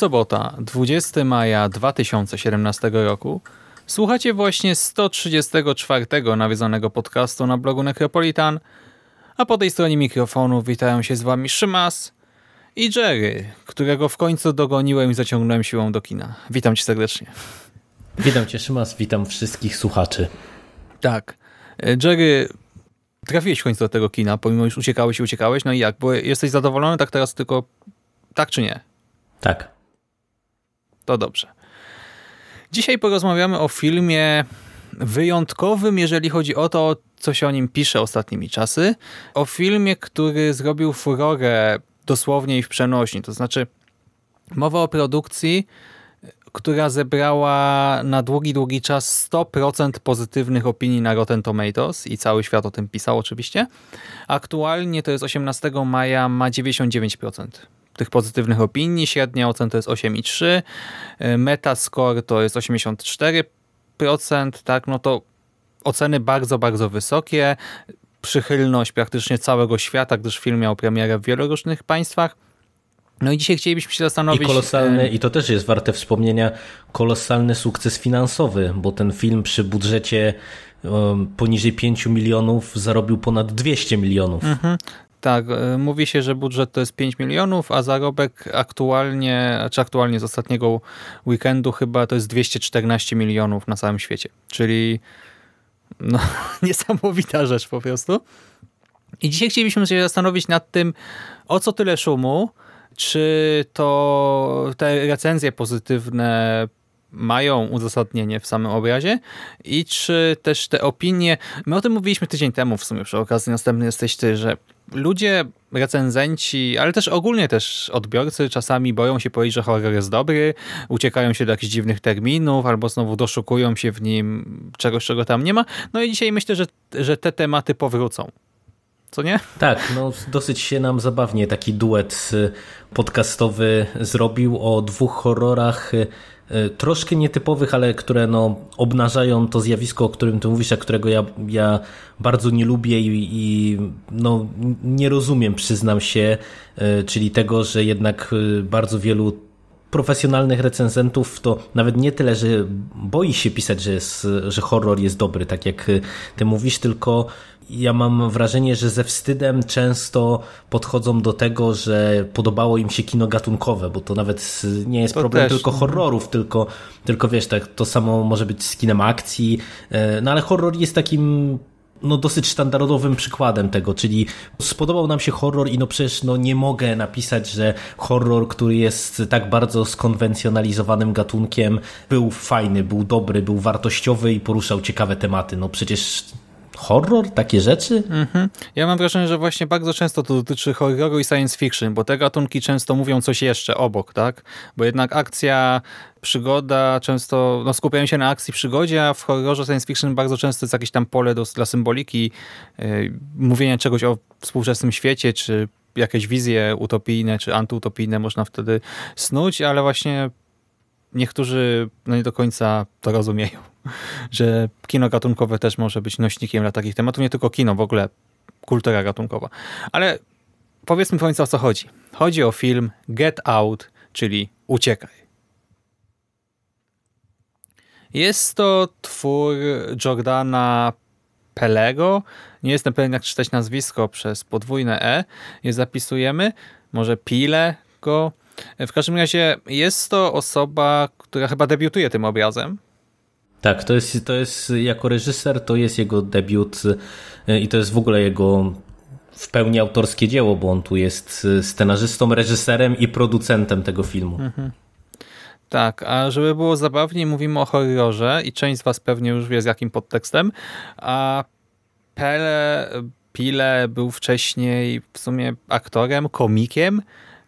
Sobota, 20 maja 2017 roku. Słuchacie właśnie 134 nawiedzonego podcastu na blogu Necropolitan, a po tej stronie mikrofonu witają się z wami Szymas i Jerry, którego w końcu dogoniłem i zaciągnąłem siłą do kina. Witam cię serdecznie. Witam cię Szymas, witam wszystkich słuchaczy. Tak. Jerry, trafiłeś w końcu do tego kina, pomimo już uciekałeś i uciekałeś. No i jak? Bo jesteś zadowolony tak teraz tylko tak czy nie? Tak. To dobrze. Dzisiaj porozmawiamy o filmie wyjątkowym, jeżeli chodzi o to, co się o nim pisze ostatnimi czasy. O filmie, który zrobił furorę dosłownie i w przenośni. To znaczy mowa o produkcji, która zebrała na długi, długi czas 100% pozytywnych opinii na Rotten Tomatoes i cały świat o tym pisał oczywiście. Aktualnie to jest 18 maja, ma 99% tych pozytywnych opinii. Średnia ocen to jest 8,3. Metascore to jest 84%, tak, no to oceny bardzo, bardzo wysokie. Przychylność praktycznie całego świata, gdyż film miał premierę w wielu różnych państwach. No i dzisiaj chcielibyśmy się zastanowić... I kolosalny, i to też jest warte wspomnienia, kolosalny sukces finansowy, bo ten film przy budżecie um, poniżej 5 milionów zarobił ponad 200 milionów. Mhm. Tak, mówi się, że budżet to jest 5 milionów, a zarobek aktualnie, czy aktualnie z ostatniego weekendu chyba to jest 214 milionów na całym świecie. Czyli no, niesamowita rzecz po prostu. I dzisiaj chcielibyśmy się zastanowić nad tym, o co tyle szumu, czy to te recenzje pozytywne mają uzasadnienie w samym obrazie i czy też te opinie, my o tym mówiliśmy tydzień temu w sumie przy okazji, następny jesteś ty, że ludzie, recenzenci, ale też ogólnie też odbiorcy czasami boją się powiedzieć, że horror jest dobry, uciekają się do jakichś dziwnych terminów albo znowu doszukują się w nim czegoś, czego tam nie ma. No i dzisiaj myślę, że, że te tematy powrócą. Co nie? Tak, no dosyć się nam zabawnie taki duet y, podcastowy zrobił o dwóch horrorach y, troszkę nietypowych, ale które no, obnażają to zjawisko, o którym ty mówisz, a którego ja, ja bardzo nie lubię i, i no, nie rozumiem, przyznam się, czyli tego, że jednak bardzo wielu profesjonalnych recenzentów to nawet nie tyle, że boi się pisać, że, jest, że horror jest dobry, tak jak ty mówisz, tylko ja mam wrażenie, że ze wstydem często podchodzą do tego, że podobało im się kino gatunkowe, bo to nawet nie jest to problem też. tylko horrorów, tylko, tylko wiesz, tak, to samo może być z kinem akcji, e, no ale horror jest takim no dosyć standardowym przykładem tego, czyli spodobał nam się horror i no przecież no nie mogę napisać, że horror, który jest tak bardzo skonwencjonalizowanym gatunkiem, był fajny, był dobry, był wartościowy i poruszał ciekawe tematy. No przecież horror, takie rzeczy? Mhm. Ja mam wrażenie, że właśnie bardzo często to dotyczy horroru i science fiction, bo te gatunki często mówią coś jeszcze obok, tak? Bo jednak akcja, przygoda często no, skupiają się na akcji, przygodzie, a w horrorze science fiction bardzo często jest jakieś tam pole do, dla symboliki, yy, mówienia czegoś o współczesnym świecie, czy jakieś wizje utopijne, czy antyutopijne można wtedy snuć, ale właśnie niektórzy no nie do końca to rozumieją, że kino gatunkowe też może być nośnikiem dla takich tematów, nie tylko kino, w ogóle kultura gatunkowa. Ale powiedzmy w końcu o co chodzi. Chodzi o film Get Out, czyli Uciekaj. Jest to twór Jordana Pelego. Nie jestem pewien jak czytać nazwisko przez podwójne E. Je zapisujemy. Może Pile go W każdym razie jest to osoba, która chyba debiutuje tym obrazem. Tak, to jest, to jest jako reżyser, to jest jego debiut i to jest w ogóle jego w pełni autorskie dzieło, bo on tu jest scenarzystą, reżyserem i producentem tego filmu. Mhm. Tak, a żeby było zabawniej, mówimy o horrorze i część z was pewnie już wie z jakim podtekstem, a Pele Pile był wcześniej w sumie aktorem, komikiem,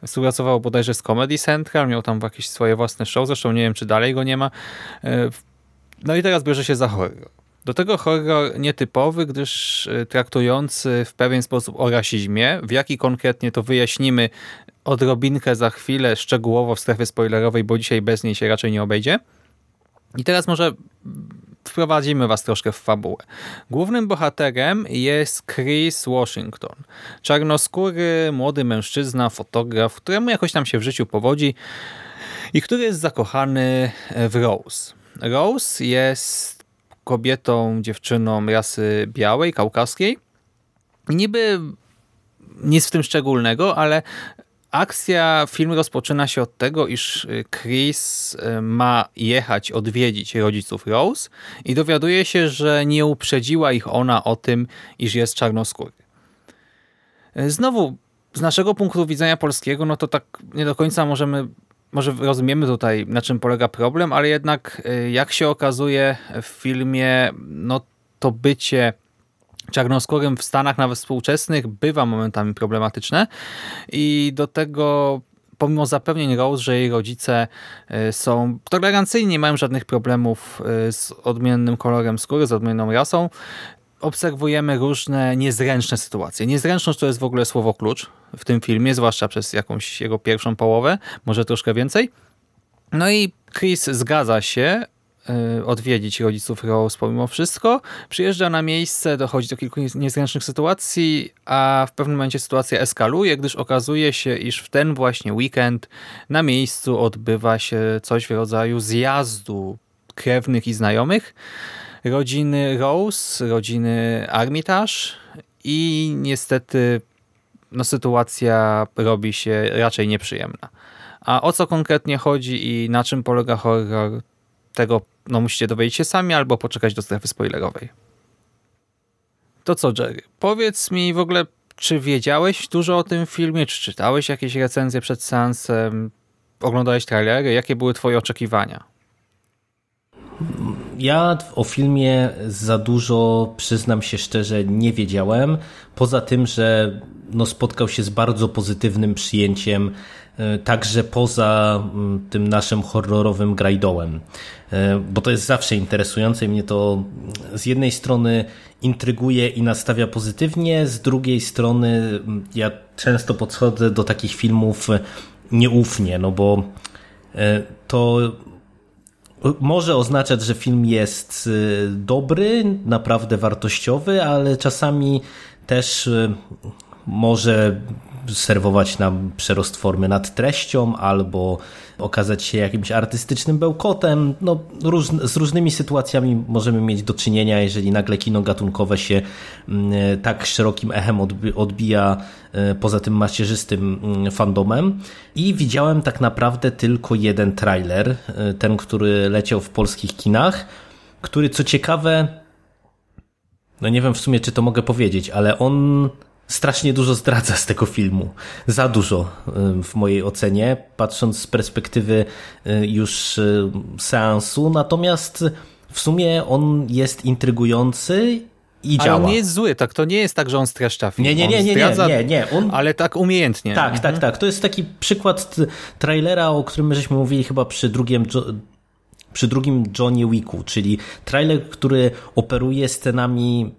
współpracował bodajże z Comedy Central, miał tam jakieś swoje własne show, zresztą nie wiem, czy dalej go nie ma. No i teraz bierze się za horror. Do tego horror nietypowy, gdyż e, traktujący w pewien sposób o rasizmie. W jaki konkretnie to wyjaśnimy odrobinkę za chwilę, szczegółowo w strefie spoilerowej, bo dzisiaj bez niej się raczej nie obejdzie. I teraz może wprowadzimy was troszkę w fabułę. Głównym bohaterem jest Chris Washington. Czarnoskóry, młody mężczyzna, fotograf, któremu jakoś tam się w życiu powodzi i który jest zakochany w Rose. Rose jest kobietą, dziewczyną rasy białej, kaukaskiej. Niby nic w tym szczególnego, ale Akcja filmu rozpoczyna się od tego, iż Chris y, ma jechać odwiedzić rodziców Rose i dowiaduje się, że nie uprzedziła ich ona o tym, iż jest czarnoskóry. Y, znowu, z naszego punktu widzenia polskiego, no to tak nie do końca możemy, może rozumiemy tutaj, na czym polega problem, ale jednak jak się okazuje w filmie, no to bycie czarnoskórym w Stanach, nawet współczesnych, bywa momentami problematyczne. I do tego pomimo zapewnień Rose, że jej rodzice e, są tolerancyjni, nie mają żadnych problemów e, z odmiennym kolorem skóry, z odmienną rasą, obserwujemy różne niezręczne sytuacje. Niezręczność to jest w ogóle słowo klucz w tym filmie, zwłaszcza przez jakąś jego pierwszą połowę, może troszkę więcej. No i Chris zgadza się, Y, odwiedzić rodziców Rose pomimo wszystko. Przyjeżdża na miejsce, dochodzi do kilku niezręcznych sytuacji, a w pewnym momencie sytuacja eskaluje, gdyż okazuje się, iż w ten właśnie weekend na miejscu odbywa się coś w rodzaju zjazdu krewnych i znajomych rodziny Rose, rodziny Armitage i niestety no, sytuacja robi się raczej nieprzyjemna. A o co konkretnie chodzi i na czym polega horror, tego no musicie dowiedzieć się sami albo poczekać do strefy spoilerowej. To co, Jerry? Powiedz mi w ogóle, czy wiedziałeś dużo o tym filmie, czy czytałeś jakieś recenzje przed seansem, oglądałeś trailery, jakie były twoje oczekiwania? Ja o filmie za dużo, przyznam się szczerze, nie wiedziałem. Poza tym, że no, spotkał się z bardzo pozytywnym przyjęciem E, także poza mm, tym naszym horrorowym grajdołem. E, bo to jest zawsze interesujące i mnie to z jednej strony intryguje i nastawia pozytywnie, z drugiej strony mm, ja często podchodzę do takich filmów nieufnie, no bo e, to może oznaczać, że film jest dobry, naprawdę wartościowy, ale czasami też może serwować nam przerost formy nad treścią albo okazać się jakimś artystycznym bełkotem. No, róż, z różnymi sytuacjami możemy mieć do czynienia, jeżeli nagle kino gatunkowe się mm, tak szerokim echem odbija e, poza tym macierzystym mm, fandomem. I widziałem tak naprawdę tylko jeden trailer, e, ten, który leciał w polskich kinach, który co ciekawe, no nie wiem w sumie, czy to mogę powiedzieć, ale on strasznie dużo zdradza z tego filmu. Za dużo w mojej ocenie, patrząc z perspektywy y, już y, seansu. Natomiast w sumie on jest intrygujący i ale działa. on nie jest zły, tak? To nie jest tak, że on streszcza film. Nie, nie, nie, nie, nie, nie, nie. On... Ale tak umiejętnie. Tak, tak, mhm. tak. To jest taki przykład trailera, o którym żeśmy mówili chyba przy drugim przy drugim Johnny Wicku, czyli trailer, który operuje scenami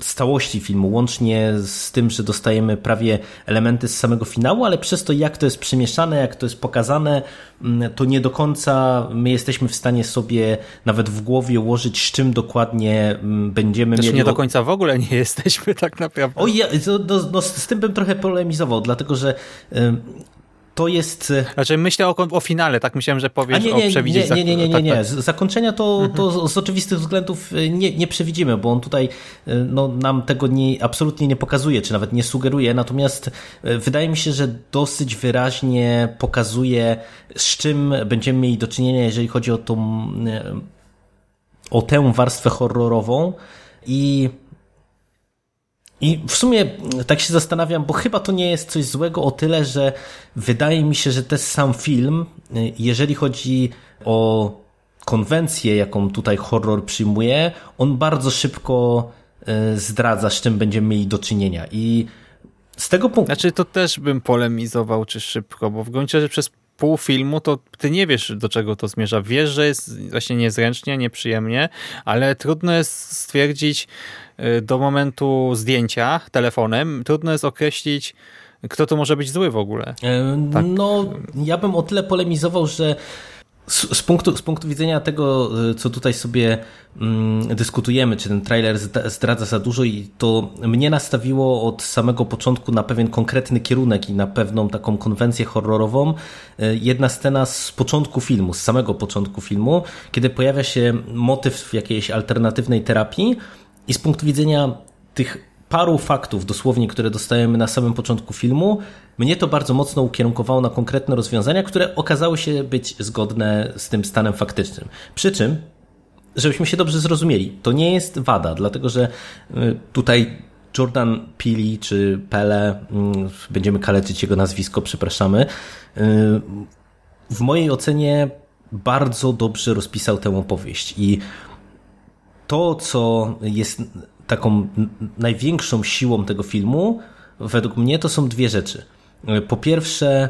z całości filmu, łącznie z tym, że dostajemy prawie elementy z samego finału, ale przez to, jak to jest przemieszane, jak to jest pokazane, mm, to nie do końca my jesteśmy w stanie sobie nawet w głowie ułożyć, z czym dokładnie mm, będziemy Też mieli. nie do końca w ogóle nie jesteśmy tak naprawdę. O, ja, no, no, z tym bym trochę polemizował, dlatego że to jest... Znaczy myślę o, o finale, tak myślałem, że powiesz nie, nie, o przewidzieć. nie, nie, nie, nie, tak, nie. tak. Zakończenia to, Mhm. to z oczywistych względów nie, nie przewidzimy, bo on tutaj no, nam tego nie, absolutnie nie pokazuje, czy nawet nie sugeruje, natomiast wydaje mi się, że dosyć wyraźnie pokazuje, z czym będziemy mieli do czynienia, jeżeli chodzi o tą o tę warstwę horrorową i i w sumie tak się zastanawiam, bo chyba to nie jest coś złego o tyle, że wydaje mi się, że ten sam film, jeżeli chodzi o konwencję, jaką tutaj horror przyjmuje, on bardzo szybko zdradza, z czym będziemy mieli do czynienia. I z tego punktu. Znaczy, to też bym polemizował, czy szybko, bo w gruncie rzeczy przez pół filmu to ty nie wiesz, do czego to zmierza. Wiesz, że jest właśnie niezręcznie, nieprzyjemnie, ale trudno jest stwierdzić do momentu zdjęcia telefonem, trudno jest określić, kto to może być zły w ogóle. Tak. No, ja bym o tyle polemizował, że z, punktu, z punktu widzenia tego, co tutaj sobie mm, dyskutujemy, czy ten trailer zdradza za dużo i to mnie nastawiło od samego początku na pewien konkretny kierunek i na pewną taką konwencję horrorową. Jedna scena z początku filmu, z samego początku filmu, kiedy pojawia się motyw jakiejś alternatywnej terapii i z punktu widzenia tych paru faktów dosłownie, które dostajemy na samym początku filmu, mnie to bardzo mocno ukierunkowało na konkretne rozwiązania, które okazały się być zgodne z tym stanem faktycznym. Przy czym, żebyśmy się dobrze zrozumieli, to nie jest wada, dlatego że tutaj Jordan Peele czy Pele, będziemy kaleczyć jego nazwisko, przepraszamy, w mojej ocenie bardzo dobrze rozpisał tę opowieść i to, co jest taką największą siłą tego filmu, według mnie, to są dwie rzeczy. Po pierwsze,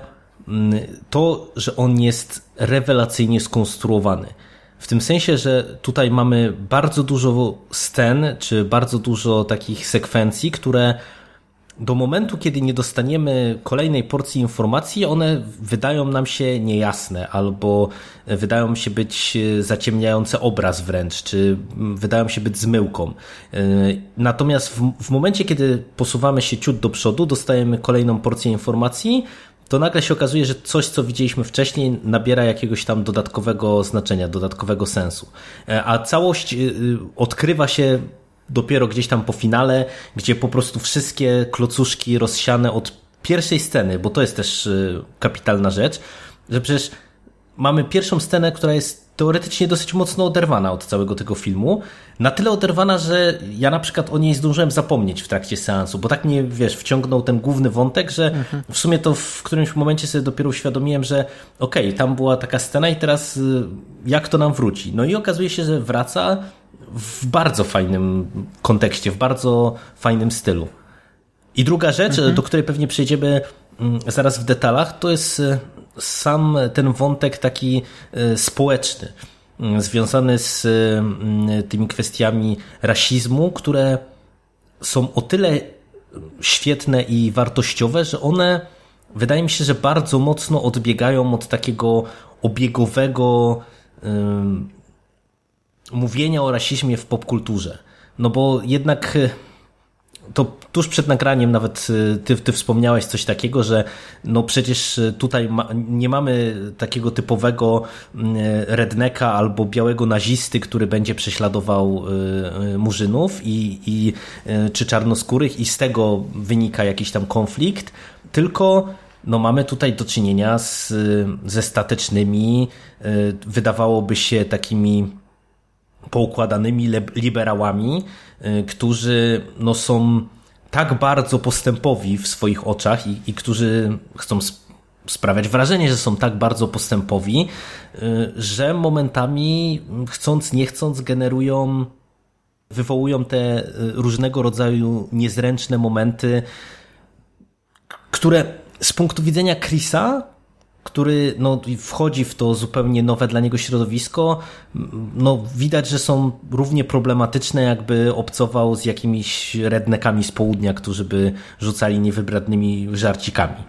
to, że on jest rewelacyjnie skonstruowany. W tym sensie, że tutaj mamy bardzo dużo scen, czy bardzo dużo takich sekwencji, które do momentu, kiedy nie dostaniemy kolejnej porcji informacji, one wydają nam się niejasne albo wydają się być zaciemniające obraz wręcz, czy wydają się być zmyłką. Natomiast w, w momencie, kiedy posuwamy się ciut do przodu, dostajemy kolejną porcję informacji, to nagle się okazuje, że coś, co widzieliśmy wcześniej, nabiera jakiegoś tam dodatkowego znaczenia, dodatkowego sensu. A całość odkrywa się dopiero gdzieś tam po finale, gdzie po prostu wszystkie klocuszki rozsiane od pierwszej sceny, bo to jest też kapitalna rzecz, że przecież mamy pierwszą scenę, która jest teoretycznie dosyć mocno oderwana od całego tego filmu. Na tyle oderwana, że ja na przykład o niej zdążyłem zapomnieć w trakcie seansu, bo tak mnie, wiesz, wciągnął ten główny wątek, że mhm. w sumie to w którymś momencie sobie dopiero uświadomiłem, że okej, okay, tam była taka scena i teraz jak to nam wróci? No i okazuje się, że wraca w bardzo fajnym kontekście, w bardzo fajnym stylu. I druga rzecz, mhm. do której pewnie przejdziemy zaraz w detalach, to jest sam ten wątek taki społeczny, związany z tymi kwestiami rasizmu, które są o tyle świetne i wartościowe, że one wydaje mi się, że bardzo mocno odbiegają od takiego obiegowego mówienia o rasizmie w popkulturze. No bo jednak to tuż przed nagraniem nawet ty, ty wspomniałeś coś takiego, że no przecież tutaj ma, nie mamy takiego typowego redneka albo białego nazisty, który będzie prześladował murzynów i, i, czy czarnoskórych i z tego wynika jakiś tam konflikt, tylko no mamy tutaj do czynienia z, ze statecznymi, wydawałoby się takimi poukładanymi liberałami, którzy no, są tak bardzo postępowi w swoich oczach i, i którzy chcą sprawiać wrażenie, że są tak bardzo postępowi, że momentami chcąc, nie chcąc generują, wywołują te różnego rodzaju niezręczne momenty, które z punktu widzenia Chrisa który no, wchodzi w to zupełnie nowe dla niego środowisko, no, widać, że są równie problematyczne, jakby obcował z jakimiś rednekami z południa, którzy by rzucali niewybradnymi żarcikami.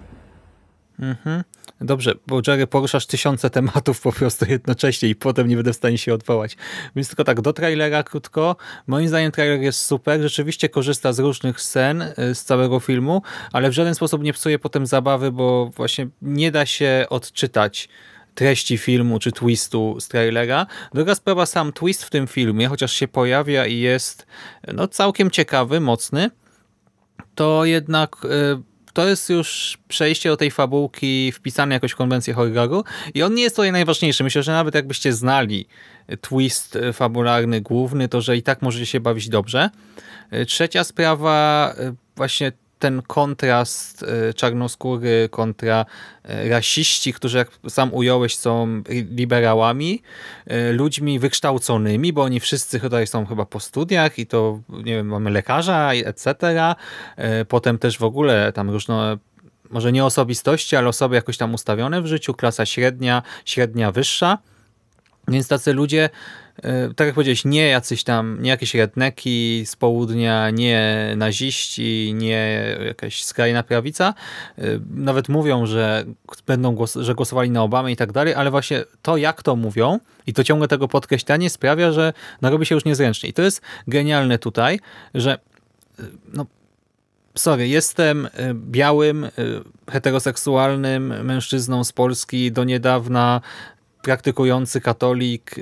Mhm. Dobrze, bo Jerry poruszasz tysiące tematów po prostu jednocześnie i potem nie będę w stanie się odwołać. Więc tylko tak, do trailera krótko. Moim zdaniem trailer jest super, rzeczywiście korzysta z różnych scen y, z całego filmu, ale w żaden sposób nie psuje potem zabawy, bo właśnie nie da się odczytać treści filmu czy twistu z trailera. Druga sprawa, sam twist w tym filmie, chociaż się pojawia i jest no, całkiem ciekawy, mocny, to jednak y, to jest już przejście do tej fabułki wpisane jakoś w konwencję horroru i on nie jest tutaj najważniejszy. Myślę, że nawet jakbyście znali twist fabularny główny, to że i tak możecie się bawić dobrze. Trzecia sprawa, właśnie ten kontrast e, czarnoskóry kontra e, rasiści, którzy jak sam ująłeś są liberałami, e, ludźmi wykształconymi, bo oni wszyscy tutaj są chyba po studiach i to, nie wiem, mamy lekarza, etc. Potem też w ogóle tam różne może nie osobistości, ale osoby jakoś tam ustawione w życiu, klasa średnia, średnia wyższa. Więc tacy ludzie E, tak jak powiedziałeś, nie jacyś tam, nie jakieś redneki z południa, nie naziści, nie jakaś skrajna prawica. E, nawet mówią, że będą głos że głosowali na Obamę i tak dalej, ale właśnie to, jak to mówią i to ciągle tego podkreślanie sprawia, że no, robi się już niezręcznie. I to jest genialne tutaj, że e, no, sorry, jestem białym, heteroseksualnym mężczyzną z Polski, do niedawna praktykujący katolik,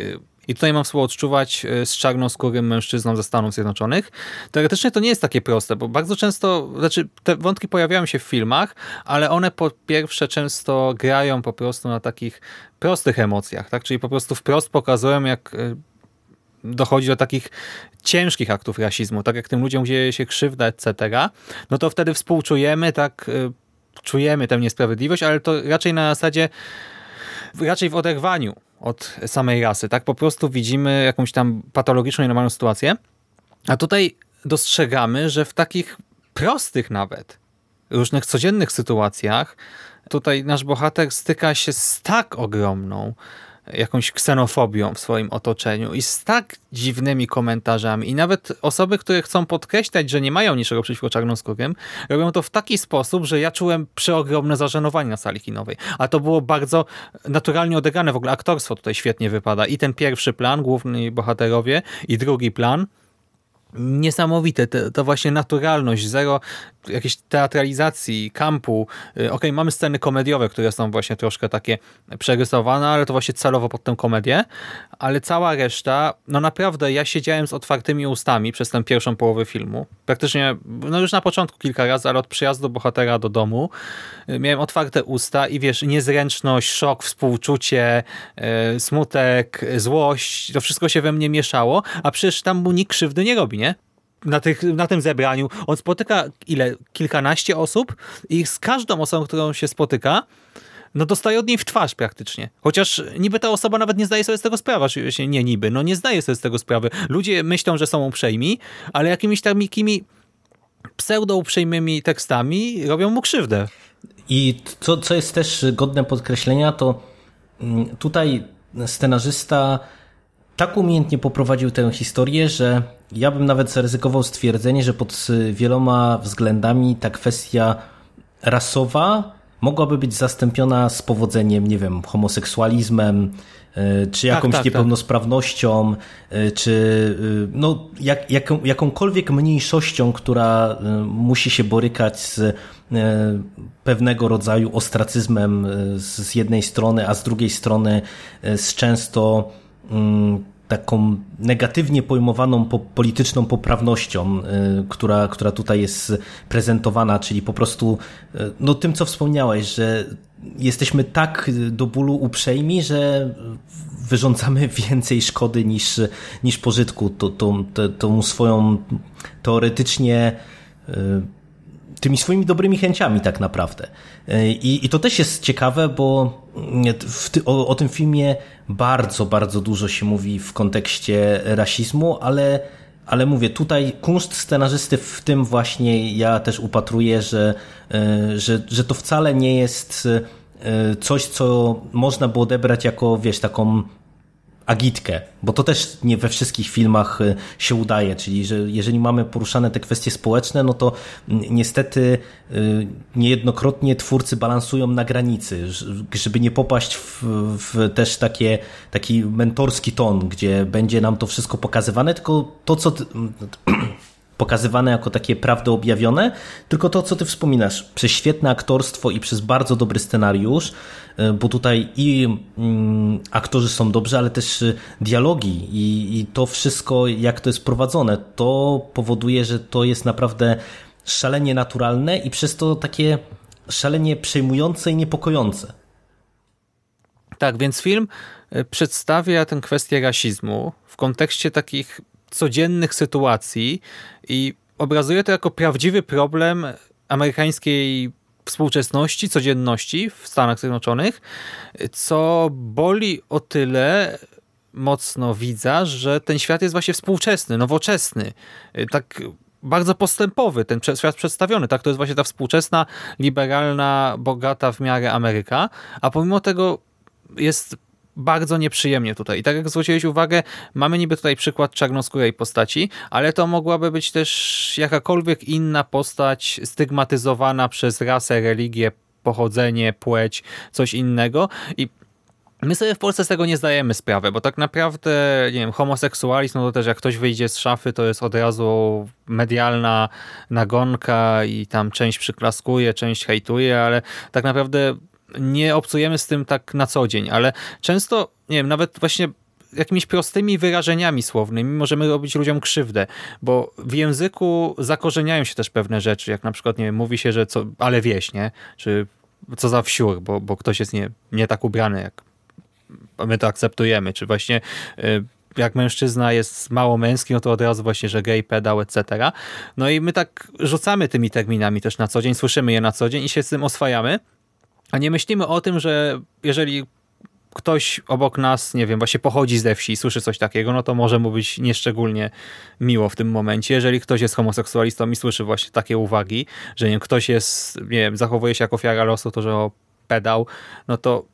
i tutaj mam współodczuwać e, z czarnoskórym mężczyzną ze Stanów Zjednoczonych. Teoretycznie to nie jest takie proste, bo bardzo często, znaczy te wątki pojawiają się w filmach, ale one po pierwsze często grają po prostu na takich prostych emocjach, tak? czyli po prostu wprost pokazują, jak e, dochodzi do takich ciężkich aktów rasizmu, tak jak tym ludziom dzieje się krzywda, etc., no to wtedy współczujemy, tak, czujemy tę niesprawiedliwość, ale to raczej na zasadzie, raczej w oderwaniu od samej rasy. Tak po prostu widzimy jakąś tam patologiczną i normalną sytuację. A tutaj dostrzegamy, że w takich prostych nawet, różnych codziennych sytuacjach, tutaj nasz bohater styka się z tak ogromną jakąś ksenofobią w swoim otoczeniu i z tak dziwnymi komentarzami i nawet osoby, które chcą podkreślać, że nie mają niczego przeciwko czarnoskórym, robią to w taki sposób, że ja czułem przeogromne zażenowanie na sali kinowej. A to było bardzo naturalnie odegrane. W ogóle aktorstwo tutaj świetnie wypada. I ten pierwszy plan, główni bohaterowie i drugi plan, niesamowite, to, to, właśnie naturalność, zero jakiejś teatralizacji, kampu. Y, ok, mamy sceny komediowe, które są właśnie troszkę takie przerysowane, ale to właśnie celowo pod tę komedię, ale cała reszta, no naprawdę ja siedziałem z otwartymi ustami przez tę pierwszą połowę filmu. Praktycznie, no już na początku kilka razy, ale od przyjazdu bohatera do domu y, miałem otwarte usta i wiesz, niezręczność, szok, współczucie, yy, smutek, złość, to wszystko się we mnie mieszało, a przecież tam mu nikt krzywdy nie robi, nie? Na, tych, na tym zebraniu. On spotyka ile? Kilkanaście osób i z każdą osobą, którą się spotyka, no dostaje od niej w twarz praktycznie. Chociaż niby ta osoba nawet nie zdaje sobie z tego sprawy. Nie niby, no nie zdaje sobie z tego sprawy. Ludzie myślą, że są uprzejmi, ale jakimiś takimi pseudo-uprzejmymi tekstami robią mu krzywdę. I co, co jest też godne podkreślenia, to mm, tutaj scenarzysta tak umiejętnie poprowadził tę historię, że ja bym nawet zaryzykował stwierdzenie, że pod wieloma względami ta kwestia rasowa mogłaby być zastąpiona z powodzeniem, nie wiem, homoseksualizmem, e, czy tak, jakąś tak, tak, niepełnosprawnością, tak. czy no, jak, jaką, jakąkolwiek mniejszością, która musi się borykać z pewnego rodzaju ostracyzmem z jednej strony, a z drugiej strony z często mm, taką negatywnie pojmowaną po, polityczną poprawnością, y, która, która tutaj jest prezentowana, czyli po prostu y, no, tym, co wspomniałeś, że jesteśmy tak do bólu uprzejmi, że wyrządzamy więcej szkody niż, niż pożytku. Tą, tą, tą swoją teoretycznie y, tymi swoimi dobrymi chęciami tak naprawdę. I, i to też jest ciekawe, bo ty, o, o tym filmie bardzo, bardzo dużo się mówi w kontekście rasizmu, ale ale mówię, tutaj kunszt scenarzysty w tym właśnie ja też upatruję, że, e, że, że to wcale nie jest e, coś, co można by odebrać jako, wiesz, taką agitkę, bo to też nie we wszystkich filmach y, się udaje, czyli że jeżeli mamy poruszane te kwestie społeczne, no to niestety y, niejednokrotnie twórcy balansują na granicy, żeby nie popaść w, w też takie, taki mentorski ton, gdzie będzie nam to wszystko pokazywane, tylko to, co pokazywane jako takie prawdy objawione, tylko to, co ty wspominasz, przez świetne aktorstwo i przez bardzo dobry scenariusz, e, bo tutaj i mm, aktorzy są dobrzy, ale też e, dialogi i, i to wszystko, jak to jest prowadzone, to powoduje, że to jest naprawdę szalenie naturalne i przez to takie szalenie przejmujące i niepokojące. Tak, więc film e, przedstawia tę kwestię rasizmu w kontekście takich codziennych sytuacji i obrazuje to jako prawdziwy problem amerykańskiej współczesności, codzienności w Stanach Zjednoczonych, co boli o tyle mocno widza, że ten świat jest właśnie współczesny, nowoczesny, tak bardzo postępowy, ten świat przedstawiony, tak? To jest właśnie ta współczesna, liberalna, bogata w miarę Ameryka, a pomimo tego jest bardzo nieprzyjemnie tutaj. I tak jak zwróciłeś uwagę, mamy niby tutaj przykład czarnoskórej postaci, ale to mogłaby być też jakakolwiek inna postać stygmatyzowana przez rasę, religię, pochodzenie, płeć, coś innego i My sobie w Polsce z tego nie zdajemy sprawy, bo tak naprawdę, nie wiem, homoseksualizm, no to też jak ktoś wyjdzie z szafy, to jest od razu medialna nagonka i tam część przyklaskuje, część hejtuje, ale tak naprawdę nie obcujemy z tym tak na co dzień, ale często, nie wiem, nawet właśnie jakimiś prostymi wyrażeniami słownymi możemy robić ludziom krzywdę, bo w języku zakorzeniają się też pewne rzeczy, jak na przykład, nie wiem, mówi się, że co, ale wieś, nie? Czy co za wsiur, bo, bo ktoś jest nie, nie tak ubrany, jak my to akceptujemy, czy właśnie y, jak mężczyzna jest mało męski, no to od razu właśnie, że gay, pedał, etc. No i my tak rzucamy tymi terminami też na co dzień, słyszymy je na co dzień i się z tym oswajamy, a nie myślimy o tym, że jeżeli ktoś obok nas, nie wiem, właśnie pochodzi ze wsi i słyszy coś takiego, no to może mu być nieszczególnie miło w tym momencie. Jeżeli ktoś jest homoseksualistą i słyszy właśnie takie uwagi, że nie wiem, ktoś jest, nie wiem, zachowuje się jako ofiara losu, to że o pedał, no to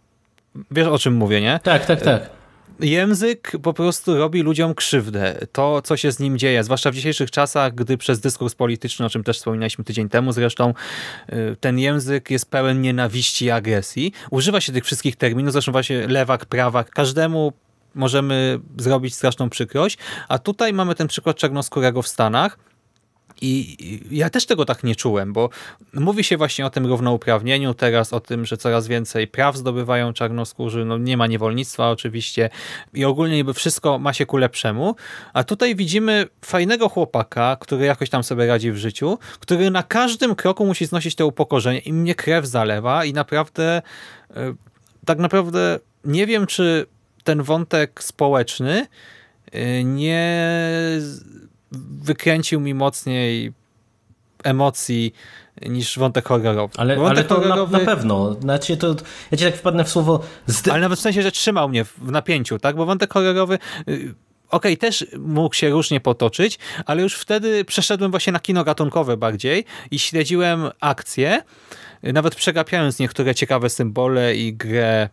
wiesz o czym mówię, nie? Tak, tak, tak język po prostu robi ludziom krzywdę. To, co się z nim dzieje, zwłaszcza w dzisiejszych czasach, gdy przez dyskurs polityczny, o czym też wspominaliśmy tydzień temu zresztą, y, ten język jest pełen nienawiści i agresji. Używa się tych wszystkich terminów, zresztą właśnie lewak, prawak, każdemu możemy zrobić straszną przykrość, a tutaj mamy ten przykład czarnoskórego w Stanach, i ja też tego tak nie czułem, bo mówi się właśnie o tym równouprawnieniu teraz, o tym, że coraz więcej praw zdobywają czarnoskórzy, no nie ma niewolnictwa oczywiście i ogólnie niby wszystko ma się ku lepszemu, a tutaj widzimy fajnego chłopaka, który jakoś tam sobie radzi w życiu, który na każdym kroku musi znosić to upokorzenie i mnie krew zalewa i naprawdę e, tak naprawdę nie wiem, czy ten wątek społeczny e, nie wykręcił mi mocniej emocji niż wątek horrorowy. Ale, wątek ale to horrorowy... na, na, pewno. Znaczy to, ja ci tak wpadnę w słowo... Zdy... Ale nawet w sensie, że trzymał mnie w napięciu, tak? Bo wątek horrorowy... Y, okej, okay, też mógł się różnie potoczyć, ale już wtedy przeszedłem właśnie na kino gatunkowe bardziej i śledziłem akcje, nawet przegapiając niektóre ciekawe symbole i grę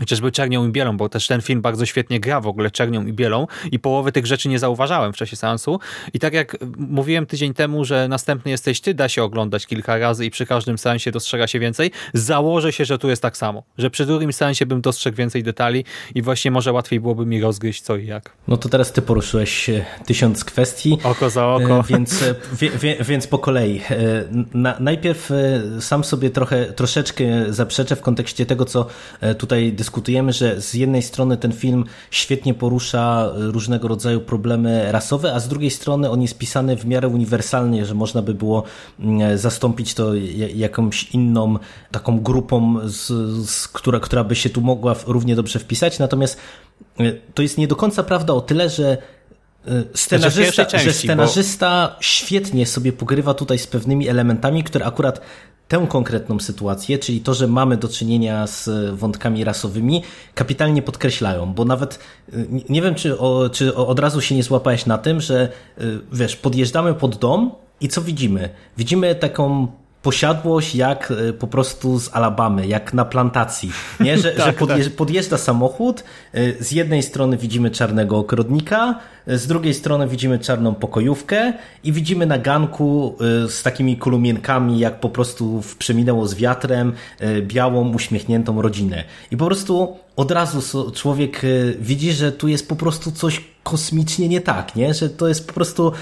chociażby Czernią i Bielą, bo też ten film bardzo świetnie gra w ogóle Czernią i Bielą i połowy tych rzeczy nie zauważałem w czasie seansu. I tak jak mówiłem tydzień temu, że następny jesteś ty, da się oglądać kilka razy i przy każdym seansie dostrzega się więcej, założę się, że tu jest tak samo. Że przy drugim seansie bym dostrzegł więcej detali i właśnie może łatwiej byłoby mi rozgryźć co i jak. No to teraz ty poruszyłeś e, tysiąc kwestii. Oko za oko. E, więc, e, wie, wie, więc po kolei. Na, najpierw sam sobie trochę, troszeczkę zaprzeczę w kontekście tego, co tutaj dyskutujemy że z jednej strony ten film świetnie porusza różnego rodzaju problemy rasowe, a z drugiej strony on jest pisany w miarę uniwersalnie, że można by było mm, zastąpić to jakąś inną taką grupą, z, z, która, która by się tu mogła równie dobrze wpisać. Natomiast e, to jest nie do końca prawda o tyle, że e, Scenarzysta, części, że scenarzysta bo... świetnie sobie pogrywa tutaj z pewnymi elementami, które akurat tę konkretną sytuację, czyli to, że mamy do czynienia z wątkami rasowymi, kapitalnie podkreślają, bo nawet y, nie wiem, czy, o, czy od razu się nie złapałeś na tym, że y, wiesz, podjeżdżamy pod dom i co widzimy? Widzimy taką posiadłość jak e, po prostu z Alabamy, jak na plantacji. Nie? Że, Tak, że podjeżdża, podjeżdża samochód, e, z jednej strony widzimy czarnego ogrodnika, e, z drugiej strony widzimy czarną pokojówkę i widzimy na ganku z takimi kolumienkami, jak po prostu przeminęło z wiatrem, białą, uśmiechniętą rodzinę. I po prostu od razu człowiek widzi, że tu jest po prostu coś kosmicznie nie tak, nie? Że to jest po prostu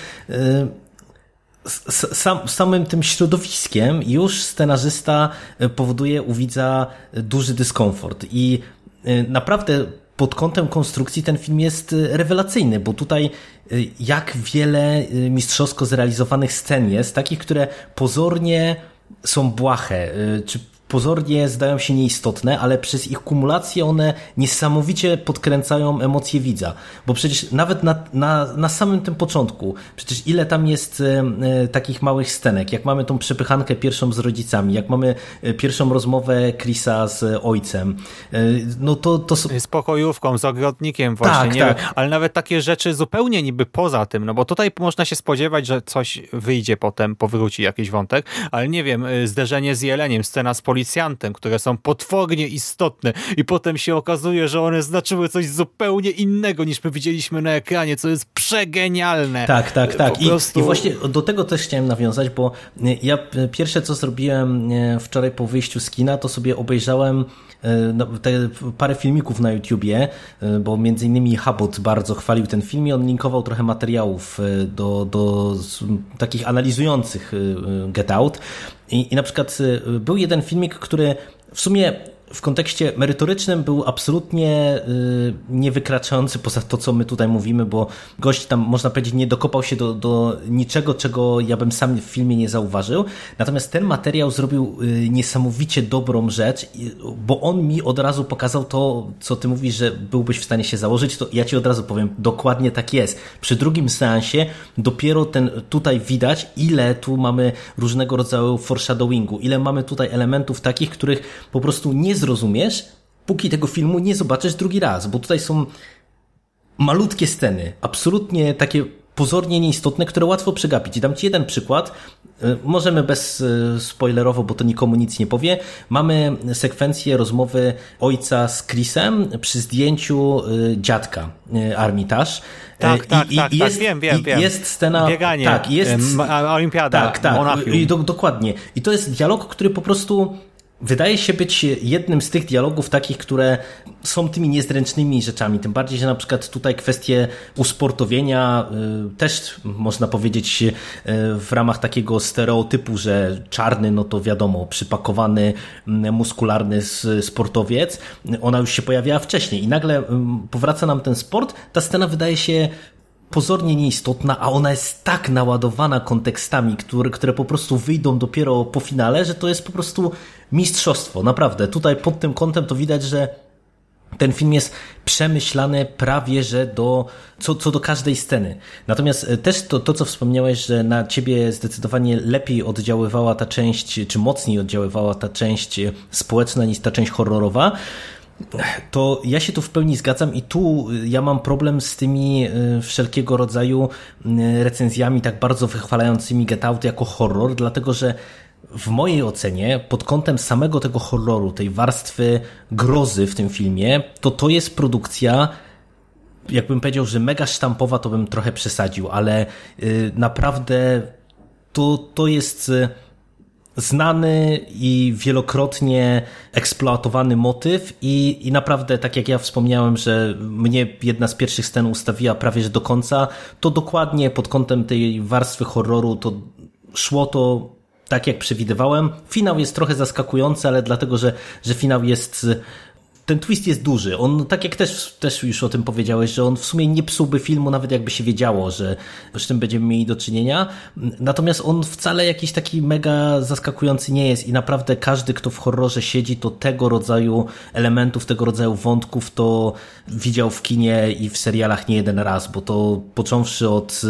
sam, samym tym środowiskiem już scenarzysta e, powoduje u widza e, duży dyskomfort. I e, naprawdę pod kątem konstrukcji ten film jest rewelacyjny, bo tutaj jak wiele mistrzowsko zrealizowanych scen jest, takich, które pozornie są błahe, czy pozornie zdają się nieistotne, ale przez ich kumulację one niesamowicie podkręcają emocje widza. Bo przecież nawet na, na, na samym tym początku, przecież ile tam jest e, e takich małych scenek, jak mamy tą przepychankę pierwszą z rodzicami, jak mamy e, pierwszą rozmowę Chrisa z ojcem, e, no to... to... Z pokojówką, z ogrodnikiem właśnie, tak, nie tak. Wiem, ale nawet takie rzeczy zupełnie niby poza tym, no bo tutaj można się spodziewać, że coś wyjdzie potem, powróci jakiś wątek, ale nie wiem, e, zderzenie z jeleniem, scena z policją policjantem, które są potwornie istotne i potem się okazuje, że one znaczyły coś zupełnie innego niż my widzieliśmy na ekranie, co jest przegenialne. Tak, tak, tak. I, prostu... I, właśnie do tego też chciałem nawiązać, bo ja pierwsze co zrobiłem e, wczoraj po wyjściu z kina, to sobie obejrzałem e, no, te parę filmików na YouTubie, e, bo między innymi Habot bardzo chwalił ten film i on linkował trochę materiałów do, do takich analizujących Get Out. I, I na przykład y, był jeden filmik, który w sumie w kontekście merytorycznym był absolutnie y, niewykraczający poza to, co my tutaj mówimy, bo gość tam, można powiedzieć, nie dokopał się do, do niczego, czego ja bym sam w filmie nie zauważył. Natomiast ten materiał zrobił y, niesamowicie dobrą rzecz, bo on mi od razu pokazał to, co ty mówisz, że byłbyś w stanie się założyć, to ja ci od razu powiem, dokładnie tak jest. Przy drugim seansie dopiero ten tutaj widać, ile tu mamy różnego rodzaju foreshadowingu, ile mamy tutaj elementów takich, których po prostu nie zrozumiesz, póki tego filmu nie zobaczysz drugi raz, bo tutaj są malutkie sceny, absolutnie takie pozornie nieistotne, które łatwo przegapić. Dam Ci jeden przykład. E, możemy bez e, spoilerowo, bo to nikomu nic nie powie. Mamy sekwencję rozmowy ojca z Chrisem przy zdjęciu e, dziadka Armitage. Tak, tak, I, tak, i tak, jest, wiem, wiem, wiem. Jest scena... Bieganie, tak, jest, olimpiada, tak, tak, I do, dokładnie. I to jest dialog, który po prostu wydaje się być jednym z tych dialogów takich, które są tymi niezręcznymi rzeczami. Tym bardziej, że na przykład tutaj kwestie usportowienia y, też można powiedzieć y, w ramach takiego stereotypu, że czarny, no to wiadomo, przypakowany, mm, muskularny sportowiec, ona już się pojawiała wcześniej i nagle mm, powraca nam ten sport. Ta scena wydaje się pozornie nieistotna, a ona jest tak naładowana kontekstami, które, które po prostu wyjdą dopiero po finale, że to jest po prostu mistrzostwo. Naprawdę. Tutaj pod tym kątem to widać, że ten film jest przemyślany prawie, że do, co, co do każdej sceny. Natomiast e, też to, to, co wspomniałeś, że na ciebie zdecydowanie lepiej oddziaływała ta część, czy mocniej oddziaływała ta część społeczna niż ta część horrorowa, to ja się tu w pełni zgadzam i tu ja mam problem z tymi e, wszelkiego rodzaju e, recenzjami tak bardzo wychwalającymi Get Out jako horror, dlatego że w mojej ocenie, pod kątem samego tego horroru, tej warstwy grozy w tym filmie, to to jest produkcja, jakbym powiedział, że mega sztampowa, to bym trochę przesadził, ale y, naprawdę to, to jest y, znany i wielokrotnie eksploatowany motyw i, i naprawdę, tak jak ja wspomniałem, że mnie jedna z pierwszych scen ustawiła prawie że do końca, to dokładnie pod kątem tej warstwy horroru to szło to tak jak przewidywałem. Finał jest trochę zaskakujący, ale dlatego, że, że finał jest ten twist jest duży. On, tak jak też, też już o tym powiedziałeś, że on w sumie nie psułby filmu, nawet jakby się wiedziało, że z tym będziemy mieli do czynienia. Natomiast on wcale jakiś taki mega zaskakujący nie jest i naprawdę każdy, kto w horrorze siedzi, to tego rodzaju elementów, tego rodzaju wątków to widział w kinie i w serialach nie jeden raz, bo to począwszy od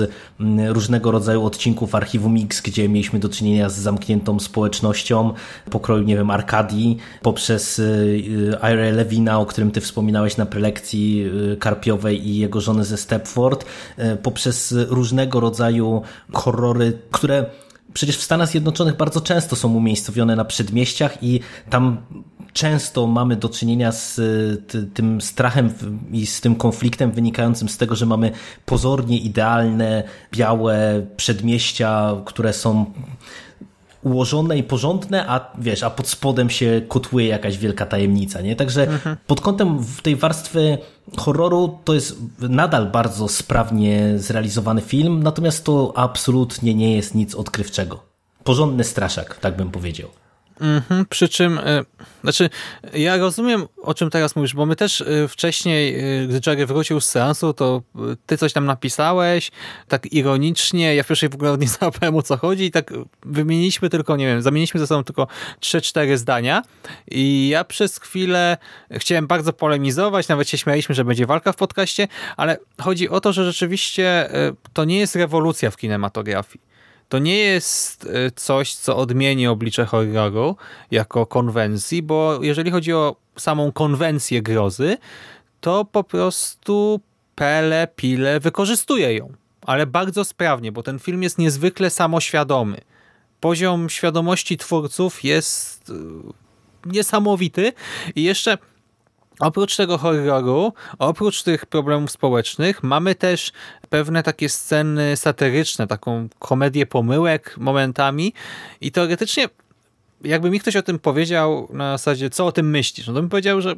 mm, różnego rodzaju odcinków Archiwum Mix, gdzie mieliśmy do czynienia z zamkniętą społecznością pokroju, nie wiem, Arkadii, poprzez y, y, IRL Lewina, o którym ty wspominałeś na prelekcji y, Karpiowej i jego żony ze Stepford, y, poprzez różnego rodzaju horrory, które przecież w Stanach Zjednoczonych bardzo często są umiejscowione na przedmieściach i tam często mamy do czynienia z tym strachem i z tym konfliktem wynikającym z tego, że mamy pozornie idealne, białe przedmieścia, które są ułożone i porządne, a wiesz, a pod spodem się kotłuje jakaś wielka tajemnica, nie? Także mhm. pod kątem tej warstwy horroru to jest nadal bardzo sprawnie zrealizowany film, natomiast to absolutnie nie jest nic odkrywczego. Porządny straszak, tak bym powiedział. Mhm, przy czym, y, znaczy, ja rozumiem, o czym teraz mówisz, bo my też y, wcześniej, y, gdy Jerry wrócił z seansu, to ty coś tam napisałeś, tak ironicznie, ja w pierwszej w ogóle nie załapałem o co chodzi i tak wymieniliśmy tylko, nie wiem, zamieniliśmy ze sobą tylko 3-4 zdania. I ja przez chwilę chciałem bardzo polemizować, nawet się śmialiśmy, że będzie walka w podcaście, ale chodzi o to, że rzeczywiście to nie jest rewolucja w kinematografii to nie jest e, coś, co odmieni oblicze horroru jako konwencji, bo jeżeli chodzi o samą konwencję grozy, to po prostu Pele, Pile wykorzystuje ją, ale bardzo sprawnie, bo ten film jest niezwykle samoświadomy. Poziom świadomości twórców jest e, niesamowity i jeszcze Oprócz tego horroru, oprócz tych problemów społecznych, mamy też pewne takie sceny satyryczne, taką komedię pomyłek momentami i teoretycznie jakby mi ktoś o tym powiedział na zasadzie, co o tym myślisz, no to bym powiedział, że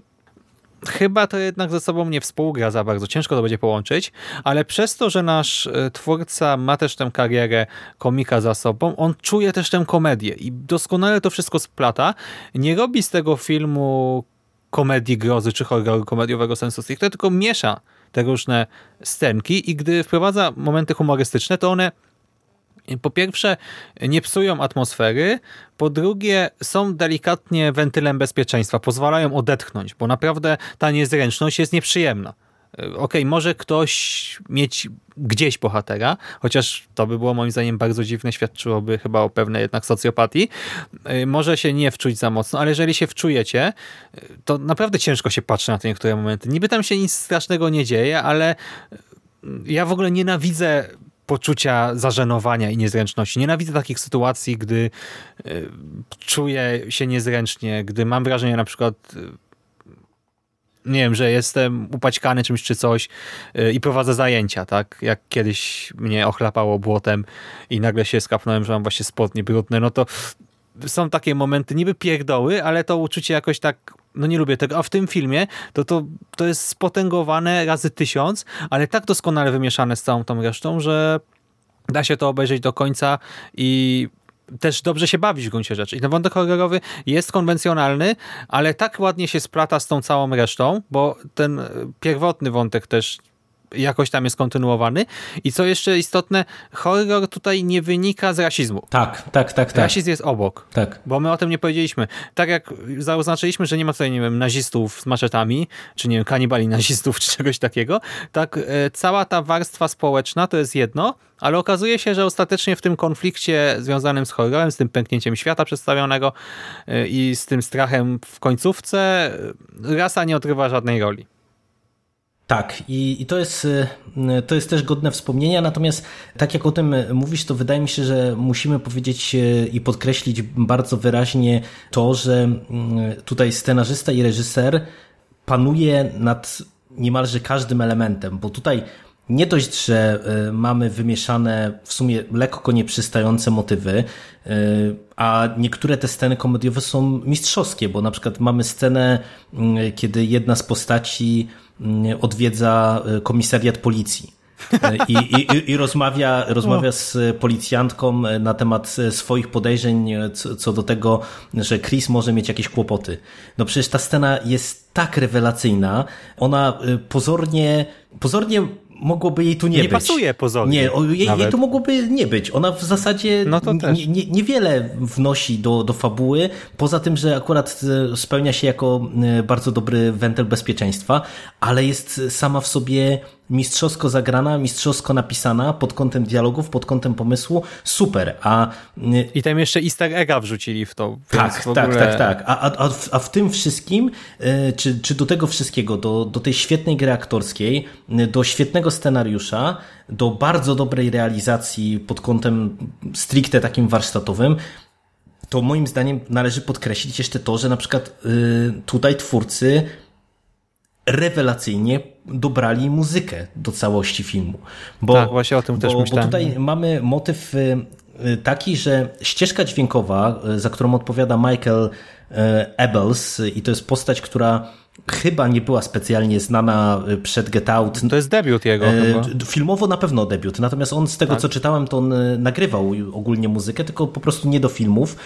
chyba to jednak ze sobą nie współgra za bardzo, ciężko to będzie połączyć, ale przez to, że nasz e, twórca ma też tę karierę komika za sobą, on czuje też tę komedię i doskonale to wszystko splata. Nie robi z tego filmu komedii grozy czy horroru komediowego sensu stricte, tylko miesza te różne scenki i gdy wprowadza momenty humorystyczne, to one po pierwsze nie psują atmosfery, po drugie są delikatnie wentylem bezpieczeństwa, pozwalają odetchnąć, bo naprawdę ta niezręczność jest nieprzyjemna. Okej, okay, może ktoś mieć gdzieś bohatera, chociaż to by było moim zdaniem bardzo dziwne, świadczyłoby chyba o pewnej jednak socjopatii. Y, może się nie wczuć za mocno, ale jeżeli się wczujecie, y, to naprawdę ciężko się patrzy na te niektóre momenty. Niby tam się nic strasznego nie dzieje, ale ja w ogóle nienawidzę poczucia zażenowania i niezręczności. Nienawidzę takich sytuacji, gdy czuję się niezręcznie, gdy mam wrażenie na przykład nie wiem, że jestem upaćkany czymś czy coś y, i prowadzę zajęcia, tak? Jak kiedyś mnie ochlapało błotem i nagle się skapnąłem, że mam właśnie spodnie brudne, no to są takie momenty, niby pierdoły, ale to uczucie jakoś tak, no nie lubię tego, a w tym filmie to, to, to jest spotęgowane razy tysiąc, ale tak doskonale wymieszane z całą tą resztą, że da się to obejrzeć do końca i też dobrze się bawić w gruncie rzeczy. I ten wątek horrorowy jest konwencjonalny, ale tak ładnie się splata z tą całą resztą, bo ten pierwotny wątek też jakoś tam jest kontynuowany. I co jeszcze istotne, horror tutaj nie wynika z rasizmu. Tak, tak, tak. tak. Rasizm jest obok. Tak. Bo my o tym nie powiedzieliśmy. Tak jak zaznaczyliśmy, że nie ma tutaj, nie wiem, nazistów z maczetami, czy nie wiem, kanibali nazistów, czy czegoś takiego, tak e, cała ta warstwa społeczna to jest jedno, ale okazuje się, że ostatecznie w tym konflikcie związanym z horrorem, z tym pęknięciem świata przedstawionego e, i z tym strachem w końcówce, e, rasa nie odgrywa żadnej roli. Tak, i, i to, jest, y, to jest też godne wspomnienia, natomiast tak jak o tym mówisz, to wydaje mi się, że musimy powiedzieć y, i podkreślić bardzo wyraźnie to, że y, tutaj scenarzysta i reżyser panuje nad niemalże każdym elementem, bo tutaj nie dość, że mamy wymieszane w sumie lekko nieprzystające motywy, a niektóre te sceny komediowe są mistrzowskie, bo na przykład mamy scenę, kiedy jedna z postaci odwiedza e, komisariat policji. E, I, i, i rozmawia, rozmawia z policjantką e, na temat swoich podejrzeń co, co do tego, że Chris może mieć jakieś kłopoty. No przecież ta scena jest tak rewelacyjna, ona pozornie, pozornie mogłoby jej tu nie, nie być. Nie pasuje pozornie. Nie, jej, jej tu mogłoby nie być. Ona w zasadzie no nie, nie, niewiele wnosi do, do fabuły, poza tym, że akurat e, spełnia się jako e, bardzo dobry wentyl bezpieczeństwa, ale jest sama w sobie mistrzowsko zagrana, mistrzowsko napisana pod kątem dialogów, pod kątem pomysłu, super, a... I tam jeszcze easter egga wrzucili w to. Tak, w tak, ogóle... tak, tak. A, a, a, w, a w tym wszystkim, y, czy, czy do tego wszystkiego, do, do tej świetnej gry aktorskiej, y, do świetnego scenariusza, do bardzo dobrej realizacji pod kątem stricte takim warsztatowym, to moim zdaniem należy podkreślić jeszcze to, że na przykład y, tutaj twórcy rewelacyjnie dobrali muzykę do całości filmu. Bo, tak, właśnie o tym też bo, myślałem. Bo tutaj mamy motyw y, y, taki, że ścieżka dźwiękowa, y, za którą odpowiada Michael Ebels i to jest postać, która chyba nie była specjalnie znana przed Get Out. To jest debiut jego chyba. Filmowo na pewno debiut, natomiast on z tego Tak. co czytałem, to on nagrywał ogólnie muzykę, tylko po prostu nie do filmów.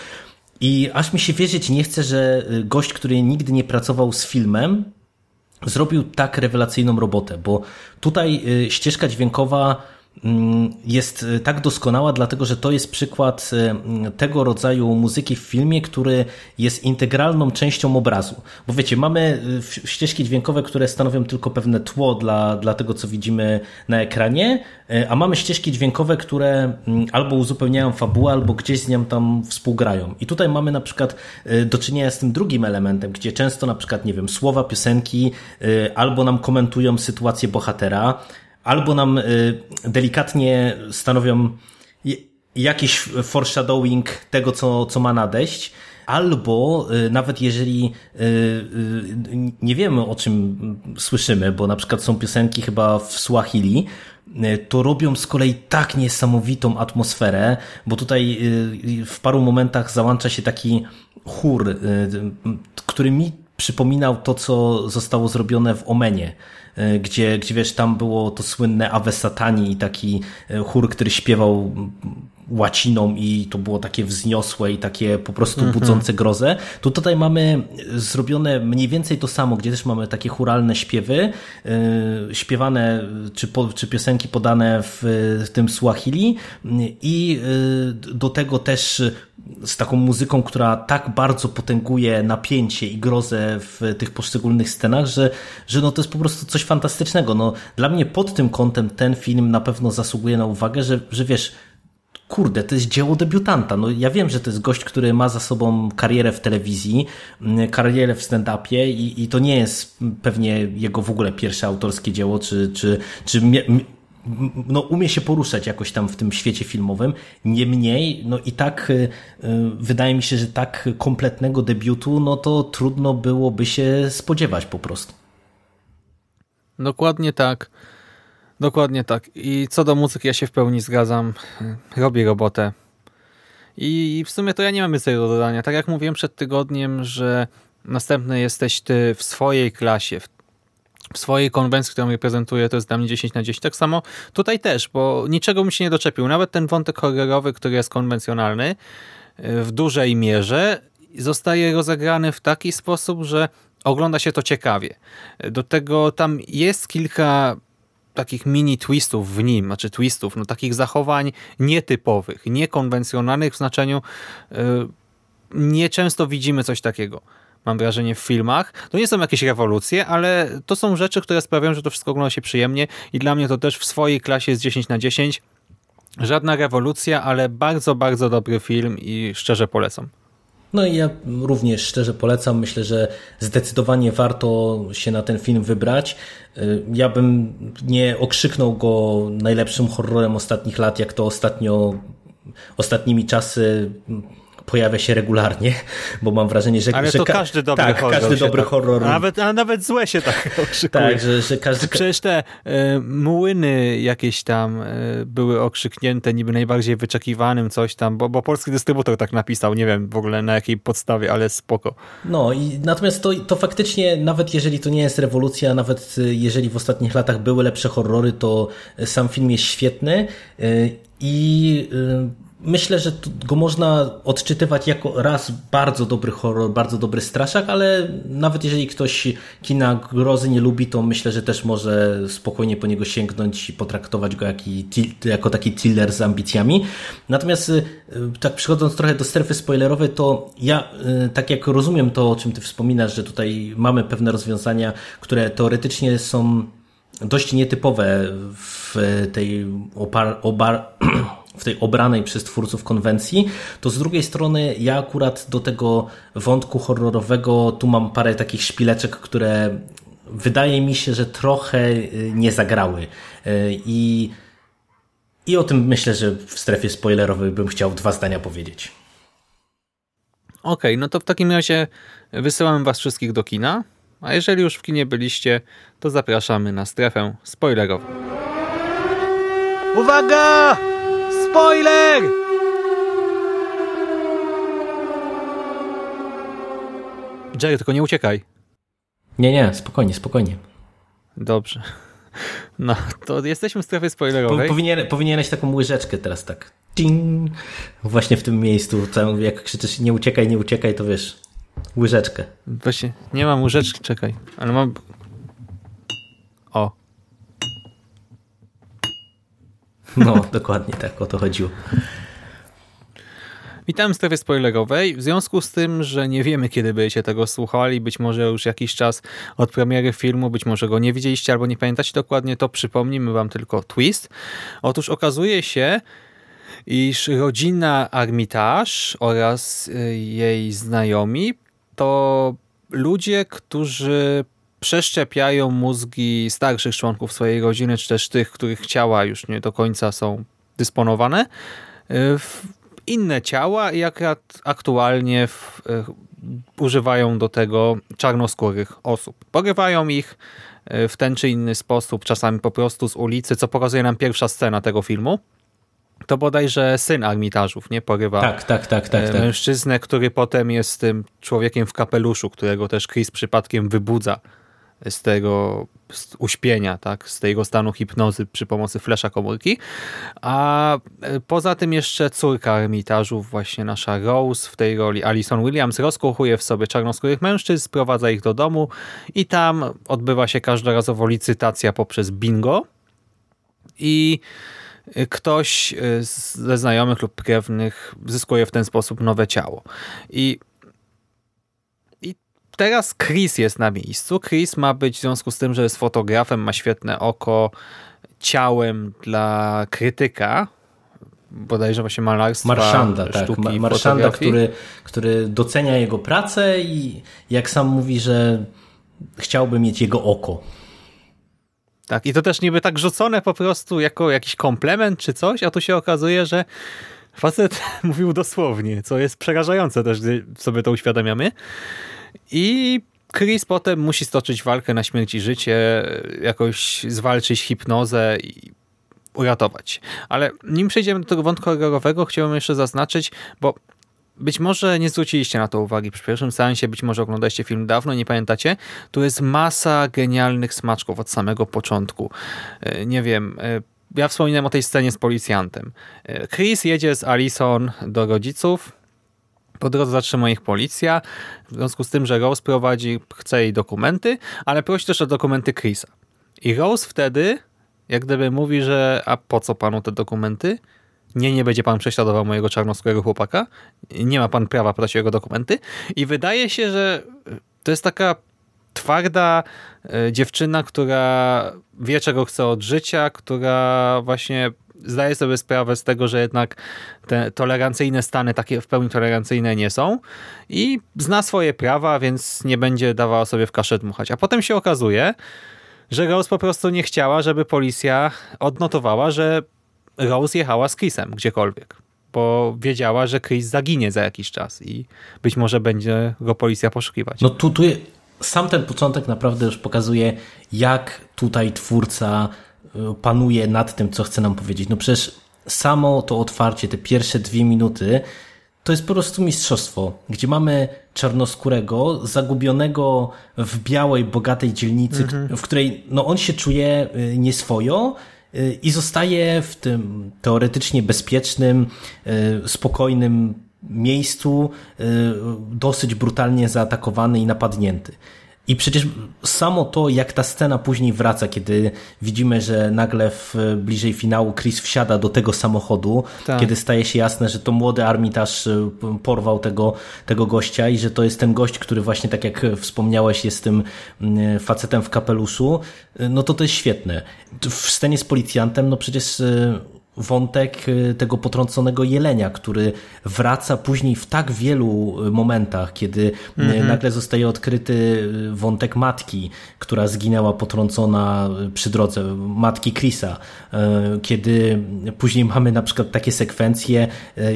I aż mi się wierzyć nie chce, że gość, który nigdy nie pracował z filmem, zrobił tak rewelacyjną robotę, bo tutaj y, ścieżka dźwiękowa jest y, tak doskonała, dlatego że to jest przykład y, tego rodzaju muzyki w filmie, który jest integralną częścią obrazu. Bo wiecie, mamy ścieżki dźwiękowe, które stanowią tylko pewne tło dla, dla tego, co widzimy na ekranie, a mamy ścieżki dźwiękowe, które mm, albo uzupełniają fabułę, albo gdzieś z nią tam współgrają. I tutaj mamy na przykład do czynienia z tym drugim elementem, gdzie często na przykład, nie wiem, słowa piosenki albo nam komentują sytuację bohatera, albo nam delikatnie stanowią jakiś foreshadowing tego, co, co ma nadejść, albo nawet jeżeli nie wiemy o czym słyszymy, bo na przykład są piosenki chyba w Swahili, to robią z kolei tak niesamowitą atmosferę, bo tutaj w paru momentach załącza się taki chór, który mi przypominał to, co zostało zrobione w Omenie, gdzie, gdzie wiesz, tam było to słynne Ave Satani i taki chór, który śpiewał łaciną i to było takie wzniosłe i takie po prostu budzące grozę. To tutaj mamy zrobione mniej więcej to samo, gdzie też mamy takie churalne śpiewy, yy, śpiewane czy, po, czy piosenki podane w, w tym Swahili i yy, do tego też z taką muzyką, która tak bardzo potęguje napięcie i grozę w tych poszczególnych scenach, że, że no to jest po prostu coś fantastycznego. No, dla mnie pod tym kątem ten film na pewno zasługuje na uwagę, że, że wiesz, kurde, to jest dzieło debiutanta. No, ja wiem, że to jest gość, który ma za sobą karierę w telewizji, karierę w stand-upie i, i to nie jest pewnie jego w ogóle pierwsze autorskie dzieło, czy, czy, czy no, umie się poruszać jakoś tam w tym świecie filmowym. Niemniej, no i tak y, wydaje mi się, że tak kompletnego debiutu, no to trudno byłoby się spodziewać po prostu. Dokładnie tak. Dokładnie tak. I co do muzyki, ja się w pełni zgadzam. Robi robotę. I w sumie to ja nie mam więcej do dodania. Tak jak mówiłem przed tygodniem, że następny jesteś ty w swojej klasie, w w swojej konwencji, którą reprezentuje, to jest dla mnie 10 na 10. Tak samo tutaj też, bo niczego mi się nie doczepił. Nawet ten wątek horrorowy, który jest konwencjonalny, w dużej mierze zostaje rozegrany w taki sposób, że ogląda się to ciekawie. Do tego tam jest kilka takich mini twistów w nim, znaczy twistów, no takich zachowań nietypowych, niekonwencjonalnych w znaczeniu yy, nieczęsto widzimy coś takiego mam wrażenie, w filmach. To nie są jakieś rewolucje, ale to są rzeczy, które sprawiają, że to wszystko ogląda się przyjemnie i dla mnie to też w swojej klasie jest 10 na 10. Żadna rewolucja, ale bardzo, bardzo dobry film i szczerze polecam. No i ja również szczerze polecam. Myślę, że zdecydowanie warto się na ten film wybrać. Ja bym nie okrzyknął go najlepszym horrorem ostatnich lat, jak to ostatnio ostatnimi czasy pojawia się regularnie, bo mam wrażenie, że... Ale że to każdy dobry tak, horror. każdy dobry tak, horror. A nawet, a nawet złe się tak okrzykuje. Tak, że, że każdy... Przecież te y, młyny jakieś tam y, były okrzyknięte niby najbardziej wyczekiwanym coś tam, bo, bo polski dystrybutor tak napisał, nie wiem w ogóle na jakiej podstawie, ale spoko. No i natomiast to, to faktycznie, nawet jeżeli to nie jest rewolucja, nawet jeżeli w ostatnich latach były lepsze horrory, to sam film jest świetny y, i myślę, że go można odczytywać jako raz bardzo dobry horror, bardzo dobry straszak, ale nawet jeżeli ktoś kina grozy nie lubi, to myślę, że też może spokojnie po niego sięgnąć i potraktować go jako taki thriller z ambicjami. Natomiast tak przychodząc trochę do strefy spoilerowej, to ja tak jak rozumiem to, o czym ty wspominasz, że tutaj mamy pewne rozwiązania, które teoretycznie są dość nietypowe w tej, opar, obar, w tej obranej przez twórców konwencji, to z drugiej strony ja akurat do tego wątku horrorowego tu mam parę takich szpileczek, które wydaje mi się, że trochę y, nie zagrały. Y, I, i o tym myślę, że w strefie spoilerowej bym chciał dwa zdania powiedzieć. Okej, okay, no to w takim razie wysyłam was wszystkich do kina, a jeżeli już w kinie byliście, to zapraszamy na strefę spoilerową. Uwaga! Spoiler! Jerry, tylko nie uciekaj. Nie, nie, spokojnie, spokojnie. Dobrze. No, to jesteśmy w strefie spoilerowej. Powinien, powinieneś taką łyżeczkę teraz tak. Ding, właśnie w tym miejscu. Jak krzyczysz nie uciekaj, nie uciekaj, to wiesz, łyżeczkę. Właśnie, nie mam łyżeczki, czekaj, ale mam... O. No, dokładnie tak, o to chodziło. Witam w strefie spoilerowej. W związku z tym, że nie wiemy, kiedy będziecie tego słuchali, być może już jakiś czas od premiery filmu, być może go nie widzieliście albo nie pamiętacie dokładnie, to przypomnimy wam tylko twist. Otóż okazuje się, iż rodzina Armitage oraz y, jej znajomi to ludzie, którzy przeszczepiają mózgi starszych członków swojej rodziny, czy też tych, których ciała już nie do końca są dysponowane, y, w inne ciała i akurat aktualnie w, y, używają do tego czarnoskórych osób. Porywają ich w ten czy inny sposób, czasami po prostu z ulicy, co pokazuje nam pierwsza scena tego filmu to bodajże syn Armitażów, nie? Porywa tak, tak, tak, tak, e, tak. mężczyznę, który potem jest tym człowiekiem w kapeluszu, którego też Chris przypadkiem wybudza z tego uśpienia, tak, z tego stanu hipnozy przy pomocy flesza komórki. A e, poza tym jeszcze córka Armitażów, właśnie nasza Rose w tej roli, Alison Williams, rozkochuje w sobie czarnoskórych mężczyzn, sprowadza ich do domu i tam odbywa się każdorazowo licytacja poprzez bingo i ktoś y, ze znajomych lub krewnych zyskuje w ten sposób nowe ciało. I teraz Chris jest na miejscu. Chris ma być w związku z tym, że jest fotografem, ma świetne oko, ciałem dla krytyka, bodajże właśnie malarstwa, Marszanda, tak. Marszanda, który, który docenia jego pracę i jak sam mówi, że chciałby mieć jego oko. Tak, i to też niby tak rzucone po prostu jako jakiś komplement czy coś, a tu się okazuje, że facet mówił dosłownie, co jest przerażające też, gdy sobie to uświadamiamy. I Chris potem musi stoczyć walkę na śmierć i życie, jakoś zwalczyć hipnozę i uratować. Ale nim przejdziemy do tego wątku horrorowego, chciałbym jeszcze zaznaczyć, bo być może nie zwróciliście na to uwagi przy pierwszym seansie, być może oglądaliście film dawno, nie pamiętacie. Tu jest masa genialnych smaczków od samego początku. E, nie wiem, e, ja wspominałem o tej scenie z policjantem. E, Chris jedzie z Alison do rodziców, po drodze zatrzyma ich policja, w związku z tym, że Rose prowadzi, chce jej dokumenty, ale prosi też o dokumenty Chrisa. I Rose wtedy, jak gdyby mówi, że a po co panu te dokumenty? nie, nie będzie pan prześladował mojego czarnoskórego chłopaka, nie ma pan prawa prosić o jego dokumenty i wydaje się, że to jest taka twarda e, dziewczyna, która wie czego chce od życia, która właśnie zdaje sobie sprawę z tego, że jednak te tolerancyjne stany takie w pełni tolerancyjne nie są i zna swoje prawa, więc nie będzie dawała sobie w kaszę dmuchać. A potem się okazuje, że Rose po prostu nie chciała, żeby policja odnotowała, że Rose jechała z Chrisem gdziekolwiek, bo wiedziała, że Chris zaginie za jakiś czas i być może będzie go policja poszukiwać. No tu, tu sam ten początek naprawdę już pokazuje, jak tutaj twórca y, panuje nad tym, co chce nam powiedzieć. No przecież samo to otwarcie, te pierwsze dwie minuty, to jest po prostu mistrzostwo, gdzie mamy czarnoskórego, zagubionego w białej, bogatej dzielnicy, mhm. w której no, on się czuje y, nieswojo, i zostaje w tym teoretycznie bezpiecznym, spokojnym miejscu e, dosyć brutalnie zaatakowany i napadnięty. I przecież samo to, jak ta scena później wraca, kiedy widzimy, że nagle w bliżej finału Chris wsiada do tego samochodu, Tak. kiedy staje się jasne, że to młody armitarz y, porwał tego, tego gościa i że to jest ten gość, który właśnie, tak jak wspomniałeś, jest tym y, facetem w kapeluszu, y, no to to jest świetne. W scenie z policjantem, no przecież y, wątek y, tego potrąconego jelenia, który wraca później w tak wielu y, momentach, kiedy y, nagle zostaje odkryty wątek matki, która zginęła potrącona przy drodze, matki Chrisa, kiedy później mamy na przykład takie sekwencje,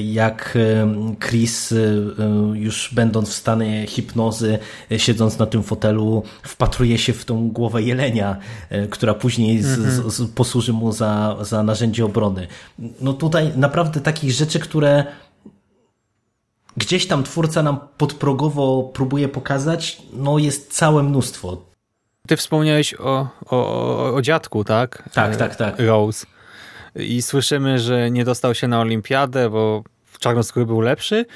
jak Chris już będąc w stanie hipnozy, siedząc na tym fotelu, wpatruje się w tą głowę jelenia, która później z, z, z, posłuży mu za, za narzędzie obrony. No tutaj naprawdę takich rzeczy, które gdzieś tam twórca nam podprogowo próbuje pokazać, no jest całe mnóstwo. Ty wspomniałeś o, o, o, dziadku, tak? Tak, E, tak, tak. Rose. I słyszymy, że nie dostał się na olimpiadę, bo czarnoskóry był lepszy.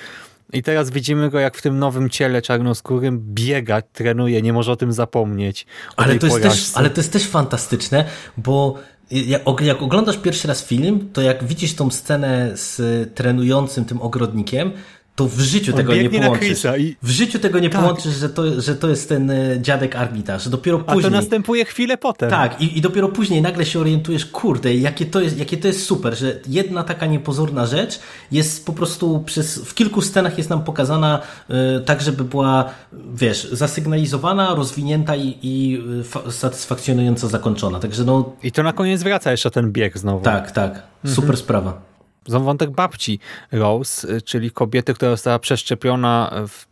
I teraz widzimy go, jak w tym nowym ciele czarnoskórym biega, trenuje, nie może o tym zapomnieć. O Ale to, jest też, ale to jest też fantastyczne, bo jak, jak oglądasz pierwszy raz film, to jak widzisz tą scenę z trenującym tym ogrodnikiem, to w życiu On tego nie połączysz. I- W życiu tego nie Tak. połączysz, że to, że to jest ten e, dziadek arbitraż. Dopiero A później. to następuje chwilę potem. Tak, i, i dopiero później nagle się orientujesz, kurde, jakie to, jest, jakie to jest super, że jedna taka niepozorna rzecz jest po prostu przez, w kilku scenach jest nam pokazana y, tak, żeby była, wiesz, zasygnalizowana, rozwinięta i, i fa- satysfakcjonująco zakończona. Także no, I to na koniec wraca jeszcze ten bieg znowu. tak, tak, super sprawa. Wątek babci Rose, y, czyli kobiety, która została przeszczepiona w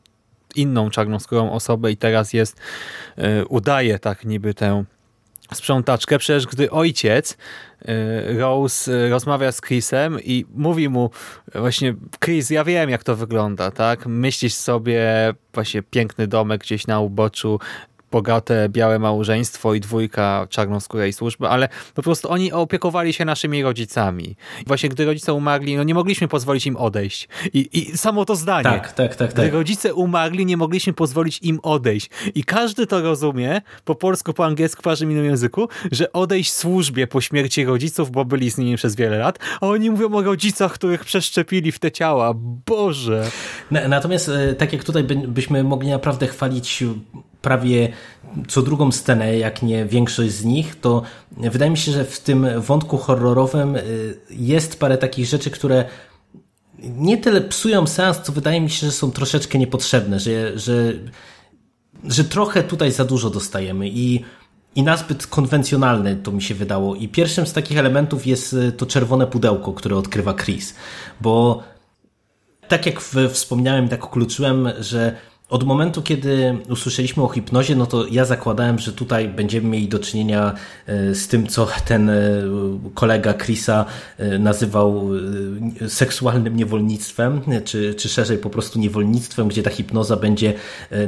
inną czarnoskórą osobę i teraz jest, y, udaje tak niby tę sprzątaczkę, przecież gdy ojciec y, Rose rozmawia z Chrisem i mówi mu właśnie Chris, ja wiem jak to wygląda, tak? Myślisz sobie właśnie piękny domek gdzieś na uboczu, bogate, białe małżeństwo i dwójka czarnoskórej służby, ale po prostu oni opiekowali się naszymi rodzicami. I właśnie gdy rodzice umarli, no nie mogliśmy pozwolić im odejść. I, i samo to zdanie. Tak, tak, tak, Gdy tak. rodzice umarli, nie mogliśmy pozwolić im odejść. I każdy to rozumie, po polsku, po angielsku, po każdym innym języku, że odejść służbie po śmierci rodziców, bo byli z nimi przez wiele lat, a oni mówią o rodzicach, których przeszczepili w te ciała. Boże! Na- Natomiast e, tak jak tutaj by, byśmy mogli naprawdę chwalić prawie co drugą scenę, jak nie większość z nich, to wydaje mi się, że w tym wątku horrorowym e, jest parę takich rzeczy, które nie tyle psują seans, co wydaje mi się, że są troszeczkę niepotrzebne, że, że, że trochę tutaj za dużo dostajemy i i nazbyt konwencjonalne to mi się wydało. I pierwszym z takich elementów jest e, to czerwone pudełko, które odkrywa Chris. Bo tak jak wspomniałem, tak kluczyłem, że od momentu, kiedy usłyszeliśmy o hipnozie, no to ja zakładałem, że tutaj będziemy mieli do czynienia e, z tym, co ten e, kolega Chrisa e, nazywał seksualnym niewolnictwem, czy, czy szerzej po prostu niewolnictwem, gdzie ta hipnoza będzie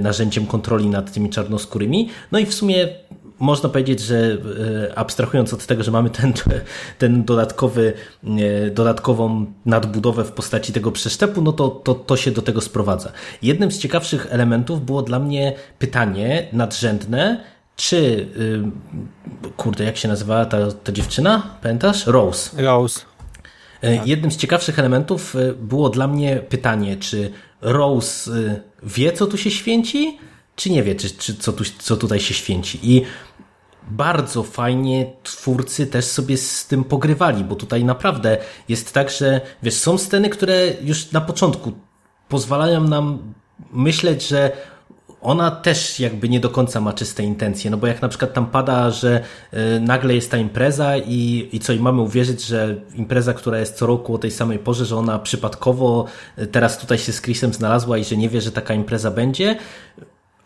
narzędziem kontroli nad tymi czarnoskórymi. No i w sumie można powiedzieć, że e, abstrahując od tego, że mamy ten, ten dodatkowy, e, dodatkową nadbudowę w postaci tego przeszczepu, no to, to, to się do tego sprowadza. Jednym z ciekawszych elementów było dla mnie pytanie nadrzędne, czy, y, kurde, jak się nazywała ta, ta dziewczyna? Pamiętasz? Rose. Rose. E, Jednym z ciekawszych elementów e, było dla mnie pytanie, czy Rose e, wie, co tu się święci, czy nie wie, czy, czy co, tu, co tutaj się święci. I bardzo fajnie twórcy też sobie z tym pogrywali, bo tutaj naprawdę jest tak, że wiesz, są sceny, które już na początku pozwalają nam myśleć, że ona też jakby nie do końca ma czyste intencje, no bo jak na przykład tam pada, że y, nagle jest ta impreza i, i co, i mamy uwierzyć, że impreza, która jest co roku o tej samej porze, że ona przypadkowo y, teraz tutaj się z Chrisem znalazła i że nie wie, że taka impreza będzie,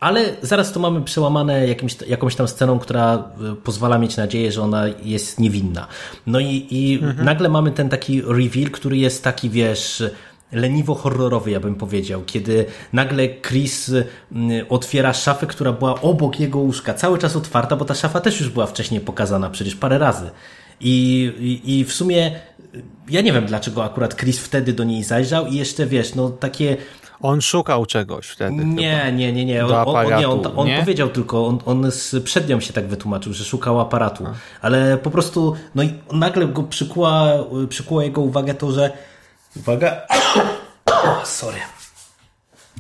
ale zaraz to mamy przełamane jakimś, jakąś tam sceną, która y, pozwala mieć nadzieję, że ona jest niewinna. No i, i nagle mamy ten taki reveal, który jest taki, wiesz, leniwo-horrorowy, ja bym powiedział, kiedy nagle Chris otwiera szafę, która była obok jego łóżka, cały czas otwarta, bo ta szafa też już była wcześniej pokazana, przecież parę razy. I, i, i w sumie ja nie wiem, dlaczego akurat Chris wtedy do niej zajrzał i jeszcze, wiesz, no takie On szukał czegoś wtedy. Nie, chyba. nie, nie, nie. On, Do on, nie, on, aparatu, on nie? powiedział tylko, on, on z przed nią się tak wytłumaczył, że szukał aparatu. Ale po prostu, no i nagle go przykuła, przykuła jego uwagę to, że. Uwaga. Sorry.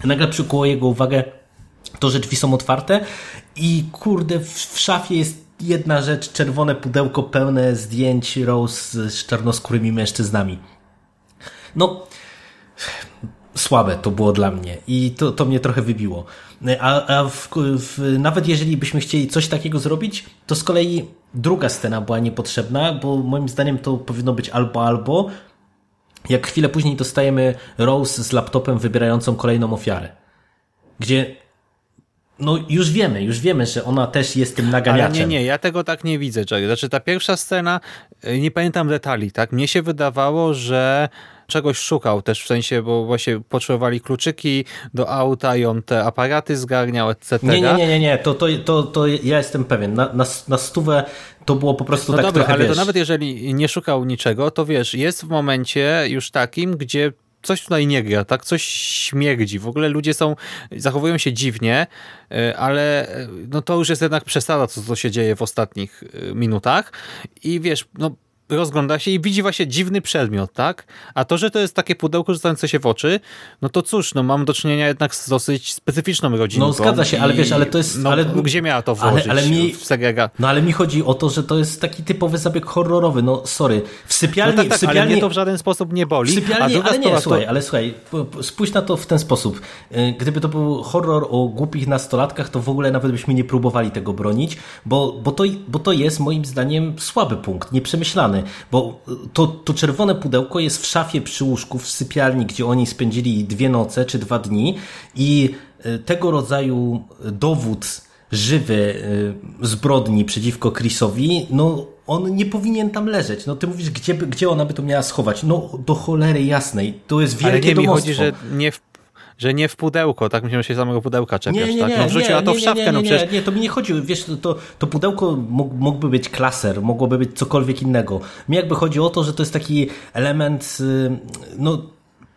Nagle przykuło jego uwagę to, że drzwi są otwarte i kurde, w, w szafie jest jedna rzecz, czerwone pudełko pełne zdjęć Rose z czarnoskórymi mężczyznami. No, słabe to było dla mnie i to, to mnie trochę wybiło. A, a w, w, nawet jeżeli byśmy chcieli coś takiego zrobić, to z kolei druga scena była niepotrzebna, bo moim zdaniem to powinno być albo albo. Jak chwilę później dostajemy Rose z laptopem wybierającą kolejną ofiarę. Gdzie no już wiemy, już wiemy, że ona też jest tym Ale naganiaczem. nie, nie, ja tego tak nie widzę, Jerry. Znaczy ta pierwsza scena, y, nie pamiętam detali, tak? Mnie się wydawało, że czegoś szukał też, w sensie, bo właśnie potrzebowali kluczyki do auta i on te aparaty zgarniał, etc. Nie, nie, nie, nie, nie. To, to, to, to ja jestem pewien. Na, na, na stówę to było po prostu No tak dobra, trochę, ale wiesz, to nawet jeżeli nie szukał niczego, to wiesz, jest w momencie już takim, gdzie coś tutaj nie gra, tak? Coś śmierdzi. W ogóle ludzie są, zachowują się dziwnie, y, ale y, no to już jest jednak przesada, co, co się dzieje w ostatnich y, minutach. I wiesz, no rozgląda się i widzi właśnie dziwny przedmiot, tak? A to, że to jest takie pudełko rzucające się w oczy, no to cóż, no mam do czynienia jednak z dosyć specyficzną rodzinką. No, zgadza się, ale wiesz, ale to jest- No, ale- gdzie miała to ale- włożyć? ale mi- W segrega... No ale mi chodzi o to, że to jest taki typowy zabieg horrorowy. No sorry. W No sypialni, tak, w tak, ale sypialni, mnie to w żaden sposób nie boli. w a sypialni druga ale nie, sprawa słuchaj, to, ale słuchaj, spójrz na to w ten sposób. Y, Gdyby to był horror o głupich nastolatkach, to w ogóle nawet byśmy nie próbowali tego bronić, bo, bo, to, bo to jest moim zdaniem słaby punkt, nieprzemyślany, bo y, to, to czerwone pudełko jest w szafie przy łóżku w sypialni, gdzie oni spędzili dwie noce czy dwa dni i y, tego rodzaju dowód żywy y, zbrodni przeciwko Chrisowi, no on nie powinien tam leżeć. No ty mówisz, gdzie, gdzie ona by to miała schować? No do cholery jasnej. To jest ale wielkie nie mi domostwo. chodzi, że nie w, że nie w pudełko, tak? Że się samego pudełka czepiasz, Nie, nie, tak? No wrzuciła nie, to w szafkę, nie, nie, no nie, przecież... nie, to mi nie chodzi, wiesz, to, to pudełko mógł, mógłby być klaser, mogłoby być cokolwiek innego. Mi jakby chodzi o to, że to jest taki element, y, no,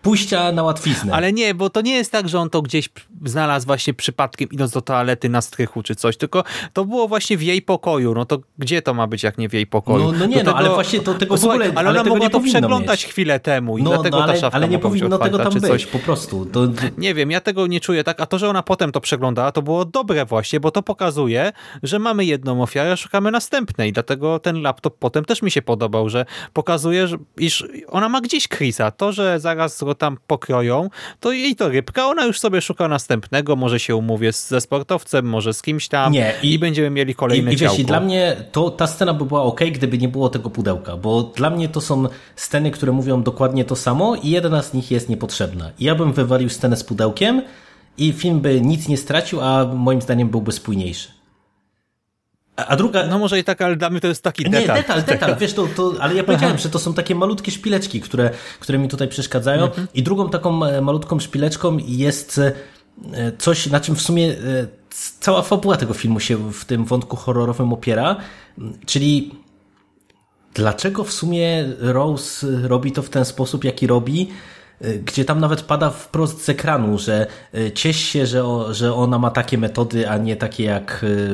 pójścia na łatwiznę. Ale nie, bo to nie jest tak, że on to gdzieś znalazł właśnie przypadkiem idąc do toalety na strychu czy coś, tylko to było właśnie w jej pokoju. No to gdzie to ma być, jak nie w jej pokoju? No- no nie, Do no, ale właśnie to tego w ogóle- Ale ona mogła to przeglądać mieć. chwilę temu i no, dlatego no, ale, ta szafka ale nie powinno tego tam być, coś. po prostu. To, Nie wiem, ja tego nie czuję tak, a to, że ona potem to przeglądała, to było dobre właśnie, bo to pokazuje, że mamy jedną ofiarę, a szukamy następnej, dlatego ten laptop potem też mi się podobał, że pokazuje, że, iż ona ma gdzieś Chrisa, to, że zaraz go tam pokroją, to jej to rybka, ona już sobie szuka następnego, może się umówię ze sportowcem, może z kimś tam Nie, i, i- będziemy mieli kolejne I, i wiesz, i dla mnie to, ta scena by była ok, gdyby nie było tego pudełka, bo dla mnie to są sceny, które mówią dokładnie to samo i jedna z nich jest niepotrzebna. I ja bym wywalił scenę z pudełkiem i film by nic nie stracił, a moim zdaniem byłby spójniejszy. A, a druga... No może i tak, ale mnie to jest taki Nie, detal. detal, detal, wiesz, to, to, ale ja powiedziałem, że to są takie malutkie szpileczki, które, które mi tutaj przeszkadzają. Mhm. I drugą taką e, malutką szpileczką jest e, coś, na czym w sumie e, cała fabuła tego filmu się w tym wątku horrorowym opiera, czyli dlaczego w sumie Rose robi to w ten sposób, jaki robi, gdzie tam nawet pada wprost z ekranu, że y, ciesz się, że, o, że ona ma takie metody, a nie takie jak y,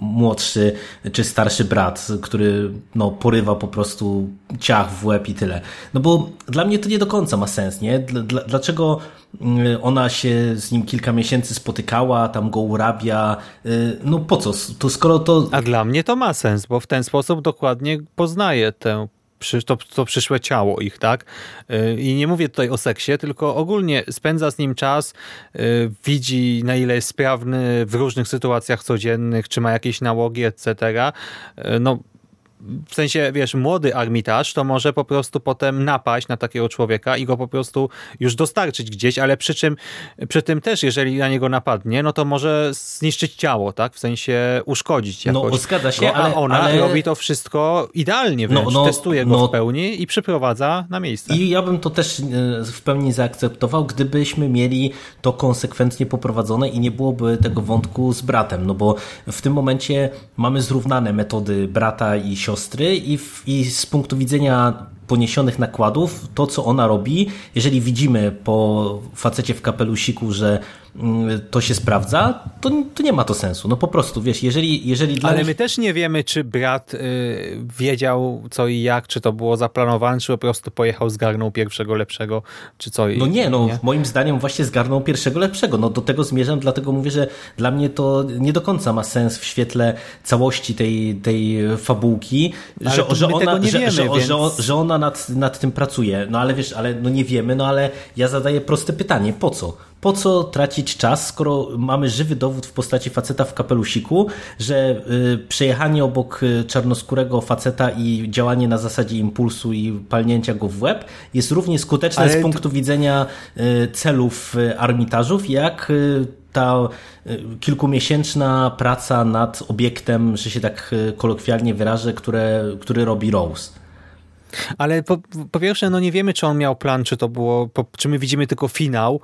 młodszy czy starszy brat, który no, porywa po prostu ciach w łeb i tyle. No bo dla mnie to nie do końca ma sens, nie? Dla, dla, dlaczego y, ona się z nim kilka miesięcy spotykała, tam go urabia, y, no po co? To skoro to... A dla mnie to ma sens, bo w ten sposób dokładnie poznaje tę to, to przyszłe ciało ich, tak? Yy, I nie mówię tutaj o seksie, tylko ogólnie spędza z nim czas, yy, widzi na ile jest sprawny w różnych sytuacjach codziennych, czy ma jakieś nałogi, etc. Yy, No w sensie, wiesz, młody armitarz to może po prostu potem napaść na takiego człowieka i go po prostu już dostarczyć gdzieś, ale przy czym, przy tym też, jeżeli na niego napadnie, no to może zniszczyć ciało, tak? W sensie uszkodzić No, jakoś. zgadza się, go, a ale- ona ale- robi to wszystko idealnie wręcz, No, no, testuje go no. w pełni i przyprowadza na miejsce. I ja bym to też e, w pełni zaakceptował, gdybyśmy mieli to konsekwentnie poprowadzone i nie byłoby tego wątku z bratem, no bo w tym momencie mamy zrównane metody brata i siostry i, w, i z punktu widzenia poniesionych nakładów, to co ona robi, jeżeli widzimy po facecie w kapelusiku, że mm, to się sprawdza, to, to nie ma to sensu. No po prostu, wiesz, jeżeli, jeżeli Ale nich... my też nie wiemy, czy brat y, wiedział co i jak, czy to było zaplanowane, czy po prostu pojechał, zgarnął pierwszego lepszego, czy co. i- No nie, no moim zdaniem właśnie zgarnął pierwszego lepszego. No do tego zmierzam, dlatego mówię, że dla mnie to nie do końca ma sens w świetle całości tej, tej fabułki, Ale że, że, ona, nie że, wiemy, że, więc- że, że ona nad, nad tym pracuje. No ale wiesz, ale no nie wiemy, no ale ja zadaję proste pytanie, po co? Po co tracić czas, skoro mamy żywy dowód w postaci faceta w kapelusiku, że y, przejechanie obok y, czarnoskórego faceta i działanie na zasadzie impulsu i palnięcia go w łeb jest równie skuteczne Ale z punktu widzenia y, celów y, armitarzów, jak y, ta y, kilkumiesięczna praca nad obiektem, że się tak kolokwialnie wyrażę, które, który robi Rose. Ale po, po pierwsze, no nie wiemy, czy on miał plan, czy to było, po, czy my widzimy tylko finał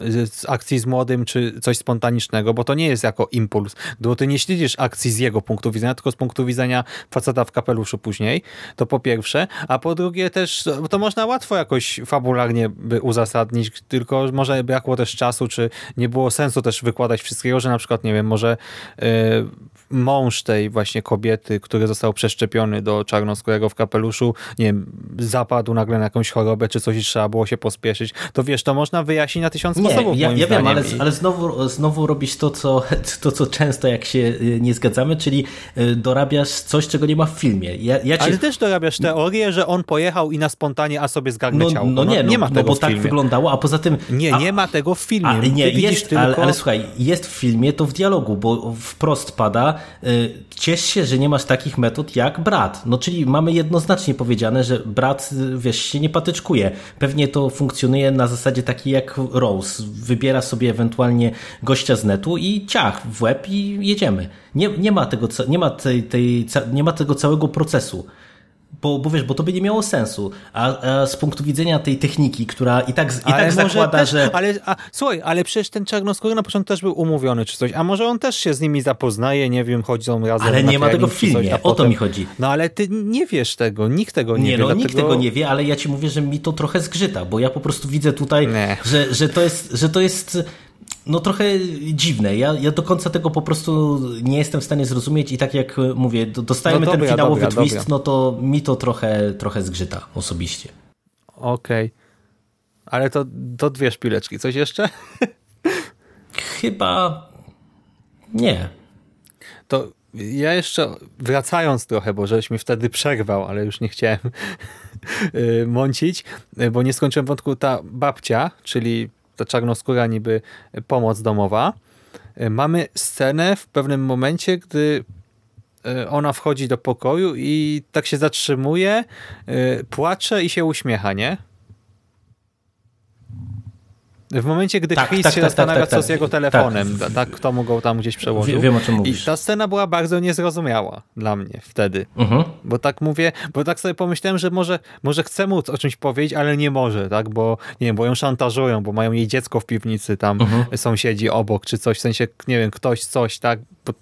z, z akcji z młodym, czy coś spontanicznego, bo to nie jest jako impuls. Bo ty nie śledzisz akcji z jego punktu widzenia, tylko z punktu widzenia faceta w kapeluszu później. To po pierwsze. A po drugie też, to- można łatwo jakoś fabularnie by uzasadnić, tylko może brakło też czasu, czy nie było sensu też wykładać wszystkiego, że na przykład, nie wiem, może yy, mąż tej właśnie kobiety, który został przeszczepiony do czarnoskórego w kapeluszu, nie wiem, zapadł nagle na jakąś chorobę czy coś i trzeba było się pospieszyć, to wiesz, to można wyjaśnić na tysiąc Nie, sposobów ja, ja wiem, ale, ale znowu, znowu robisz to co, to, co często jak się y, nie zgadzamy, czyli y, dorabiasz coś, czego nie ma w filmie. Ja, ja cię Ale też dorabiasz teorię, że on pojechał i na spontanie, a sobie zgarnę no, ciało. no nie, no, nie ma no tego bo w tak filmie. wyglądało, a poza tym... Nie, a, nie ma tego w filmie. A, nie, jest, tylko... ale, ale słuchaj, jest w filmie, to w dialogu, bo wprost pada ciesz się, że nie masz takich metod jak brat. No czyli mamy jednoznacznie powiedziane, że brat, y, wiesz, się nie patyczkuje. Pewnie to funkcjonuje na zasadzie takiej jak Rose. Wybiera sobie ewentualnie gościa z netu i ciach w łeb i jedziemy. Nie, nie ma tego, nie ma tej, tej, nie ma tego całego procesu. Bo, bo wiesz, bo to by nie miało sensu. A, a z punktu widzenia tej techniki, która i tak, i tak może zakłada, też, że... Ale, a, słuchaj, ale przecież ten czarnoskóry na początku też był umówiony czy coś, a może on też się z nimi zapoznaje, nie wiem, chodzą razem Ale nie ma tego w coś, filmie, a o to potem- mi chodzi. No ale ty nie wiesz tego, nikt tego nie, Nie, wie. no dlatego... nikt tego nie wie, ale ja ci mówię, że mi to trochę zgrzyta, bo ja po prostu widzę tutaj, Nie. że, że to jest, że to jest no trochę dziwne. Ja, ja do końca tego po prostu nie jestem w stanie zrozumieć i tak jak mówię, do- dostajemy No dobra, ten finałowy dobra, twist, dobra. no to mi to trochę, trochę zgrzyta osobiście. Okej. Ale to, to dwie szpileczki. Coś jeszcze? Chyba nie. To ja jeszcze wracając trochę, bo żeś mi wtedy przerwał, ale już nie chciałem y, mącić, bo nie skończyłem wątku. Ta babcia, czyli ta czarnoskóra niby pomoc domowa, y, mamy scenę w pewnym momencie, gdy y, ona wchodzi do pokoju i tak się zatrzymuje, y, płacze i się uśmiecha, nie? W momencie, gdy Tak, Chris tak, się tak, zastanawia, tak, co tak, z jego tak. telefonem, tak, tak kto mu go tam gdzieś przełożył. Wie- wiem, o czym I mówisz. ta scena była bardzo niezrozumiała dla mnie wtedy. Mhm. Bo tak mówię, bo tak sobie pomyślałem, że może, może chce mu o czymś powiedzieć, ale nie może, tak? Bo nie wiem, bo ją szantażują, bo mają jej dziecko w piwnicy, tam Mhm. sąsiedzi obok, czy coś, w sensie, nie wiem, ktoś coś, tak? Bo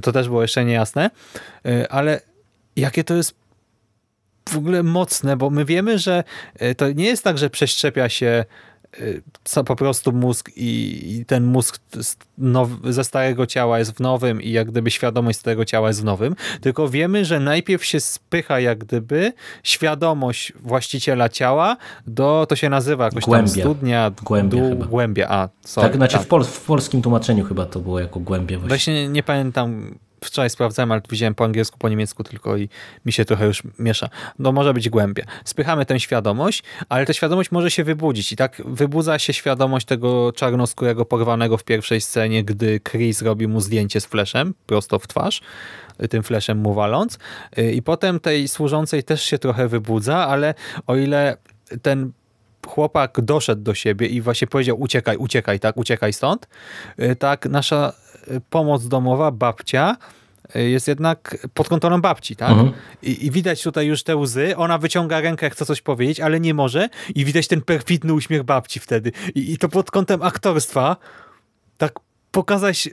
to, też było jeszcze niejasne. Y, Ale jakie to jest w ogóle mocne, bo my wiemy, że y, to nie jest tak, że przeszczepia się co po prostu mózg i, i ten mózg z now, ze starego ciała jest w nowym i jak gdyby świadomość starego ciała jest w nowym, tylko wiemy, że najpierw się spycha jak gdyby świadomość właściciela ciała do, to się nazywa jakoś Głębia. tam studnia, Głębia dół, chyba. głębia, a sorry, Tak, znaczy tak. w, pol, w polskim tłumaczeniu chyba to było jako głębie właśnie. Właśnie nie pamiętam, wczoraj sprawdzałem, ale widziałem po angielsku, po niemiecku tylko i mi się trochę już miesza. No może być głębie. Spychamy tę świadomość, ale ta świadomość może się wybudzić i tak wybudza się świadomość tego czarnoskórego porwanego w pierwszej scenie, gdy Chris robi mu zdjęcie z fleszem prosto w twarz, tym fleszem mu waląc i potem tej służącej też się trochę wybudza, ale o ile ten chłopak doszedł do siebie i właśnie powiedział uciekaj, uciekaj, tak, uciekaj stąd, y, tak nasza pomoc domowa, babcia y, jest jednak pod kontrolą babci, tak? Mhm. I, I widać tutaj już te łzy, ona wyciąga rękę, chce coś powiedzieć, ale nie może i widać ten perfidny uśmiech babci wtedy. I, i to pod kątem aktorstwa tak pokazać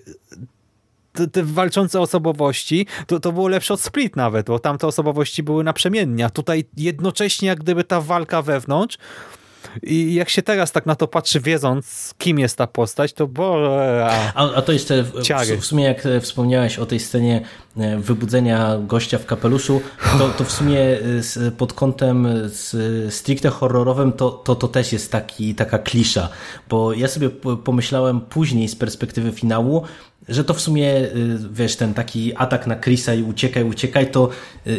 te, te walczące osobowości, to, to było lepsze od Split nawet, bo tam te osobowości były naprzemiennie, a tutaj jednocześnie jak gdyby ta walka wewnątrz i jak się teraz tak na to patrzy, wiedząc, kim jest ta postać, to bo... A, a to jeszcze w, w sumie jak e, wspomniałeś o tej scenie e, wybudzenia gościa w kapeluszu, to, to w sumie e, z- pod kątem z- stricte horrorowym to, to, to też jest taki, taka klisza, bo ja sobie pomyślałem później z perspektywy finału, że to w sumie, wiesz, ten taki atak na Chrisa i uciekaj, uciekaj, to